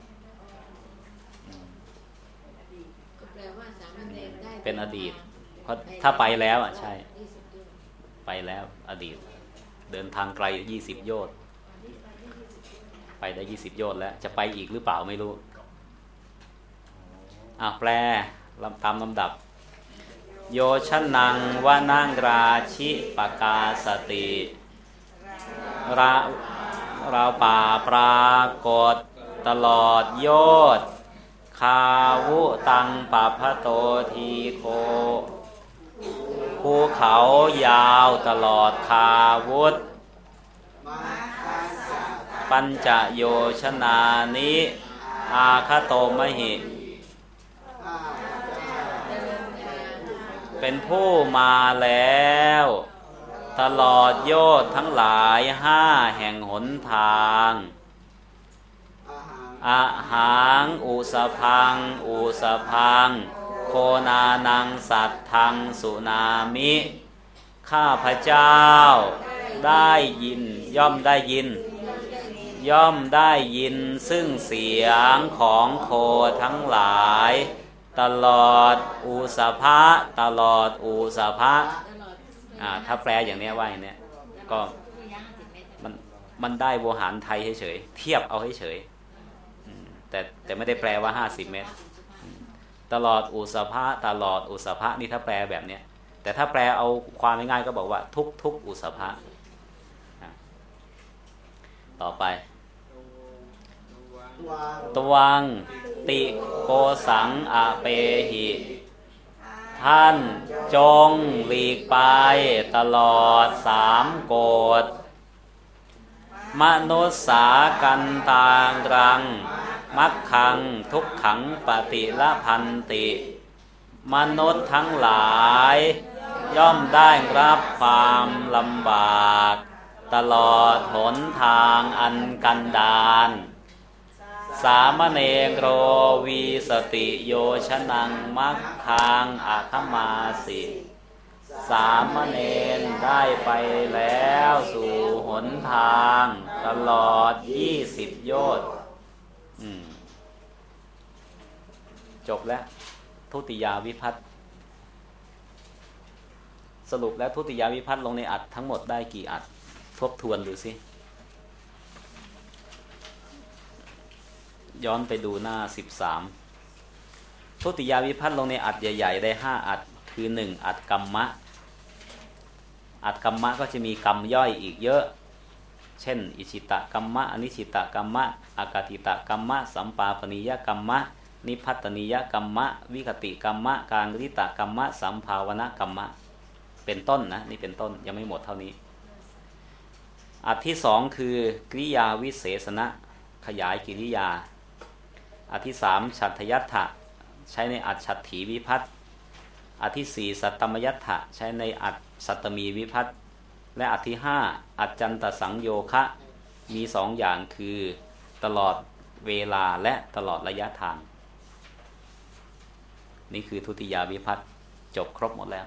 ก็แปลว่าสามเณรได้เป็นอดีต เพราะถ้าไปแล้วอะใช่ยี่สิบโยชน์ไปแล้วอดีต เดินทางไกลยี่สิบโยชน์ ไปได้ยี่สิบโยชน์แล้ว จะไปอีกหรือเปล่าไม่รู้อะแปลลำตามลำดับ โยชนังวานังราชิปกาสติราเราป่าปรากฏตลอดโยชน์คาวุตังปะพะโตทีโคภูเขายาวตลอดคาวุธมาคัสสะ ปัญจโยชนานิอาคโตมหิ เป็นผู้มาแล้ว ตลอดโยธทั้งหลายห้าแห่งหนทางอาหารอาหังอุสพัง อุสพัง โคนานังสัตทังสุนามิ ข้าพเจ้าได้ยินย่อมได้ยิน ย่อมได้ยินซึ่งเสียงของโคทั้งหลาย ตลอดอุสภะตลอดอุสภะอ่าถ้าแปลอย่างเนี้ยว่าอย่างเนี้ยก็มันมันได้โวหารไทยเฉยๆเทียบเอาเฉยๆแต่แต่ไม่ได้แปลว่า 50 เมตร ตลอดอุสภะตลอดอุสภะนี่ถ้าแปลแบบเนี้ยแต่ถ้าแปลเอาความง่ายๆก็บอกว่าทุกทุกๆอุสภะอะต่อไป ตวัง ติโกสังอาเปหิ ท่านจงหลีกไปตลอดสามโกดมนุษสากันตางรัง มักขังทุกขังปฏิละพันติ มนุษย์ทั้งหลาย ย่อมได้รับความลำบาก ตลอดหนทางอันกันดาน สามเณรโรวีสติโยชนังมักคังอาคมาสิ สามเณรได้ไปแล้วสู่หนทาง ตลอดยี่สิบโยชน์จบแล้ว ทุติยาวิพัตน์สรุปแล้วทุติยาวิพัตน์ลงในอัดทั้งหมดได้กี่อัด ทบทวนดูสิ ย้อนไปดูหน้าสิบสามทุติยาวิพัตน์ลงในอัดใหญ่ ๆ ได้ห้าอัดคือหนึ่งอัดกรรมะ อัดกรรมะก็จะมีกรรมย่อยอีกเยอะ เช่น อิชิตะกรรมะอนิชิตะกรรมะอากาติตะกรรมะ สัมปาปนิยกรรมะ นิพัตนิยกรรมะ วิคติกรรมะการริตะกรรมะ สัมภาวนกรรมะ เป็นต้นนะนี่เป็นต้นยังไม่หมดเท่านี้อัดที่สองคือกริยาวิเศษณะขยายกิริยา อันที่สามฉัตรยัตถะใช้ในอัดฉัตถีวิพัตน์อันที่สี่สัตตมยัตถะใช้ในอัดสัตตมีวิพัตน์และอันที่ห้าอัจจันตสังโยคะมีสองอย่างคือตลอดเวลาและตลอดระยะทาง นี่คือทุติยาวิพัตจบครบหมดแล้ว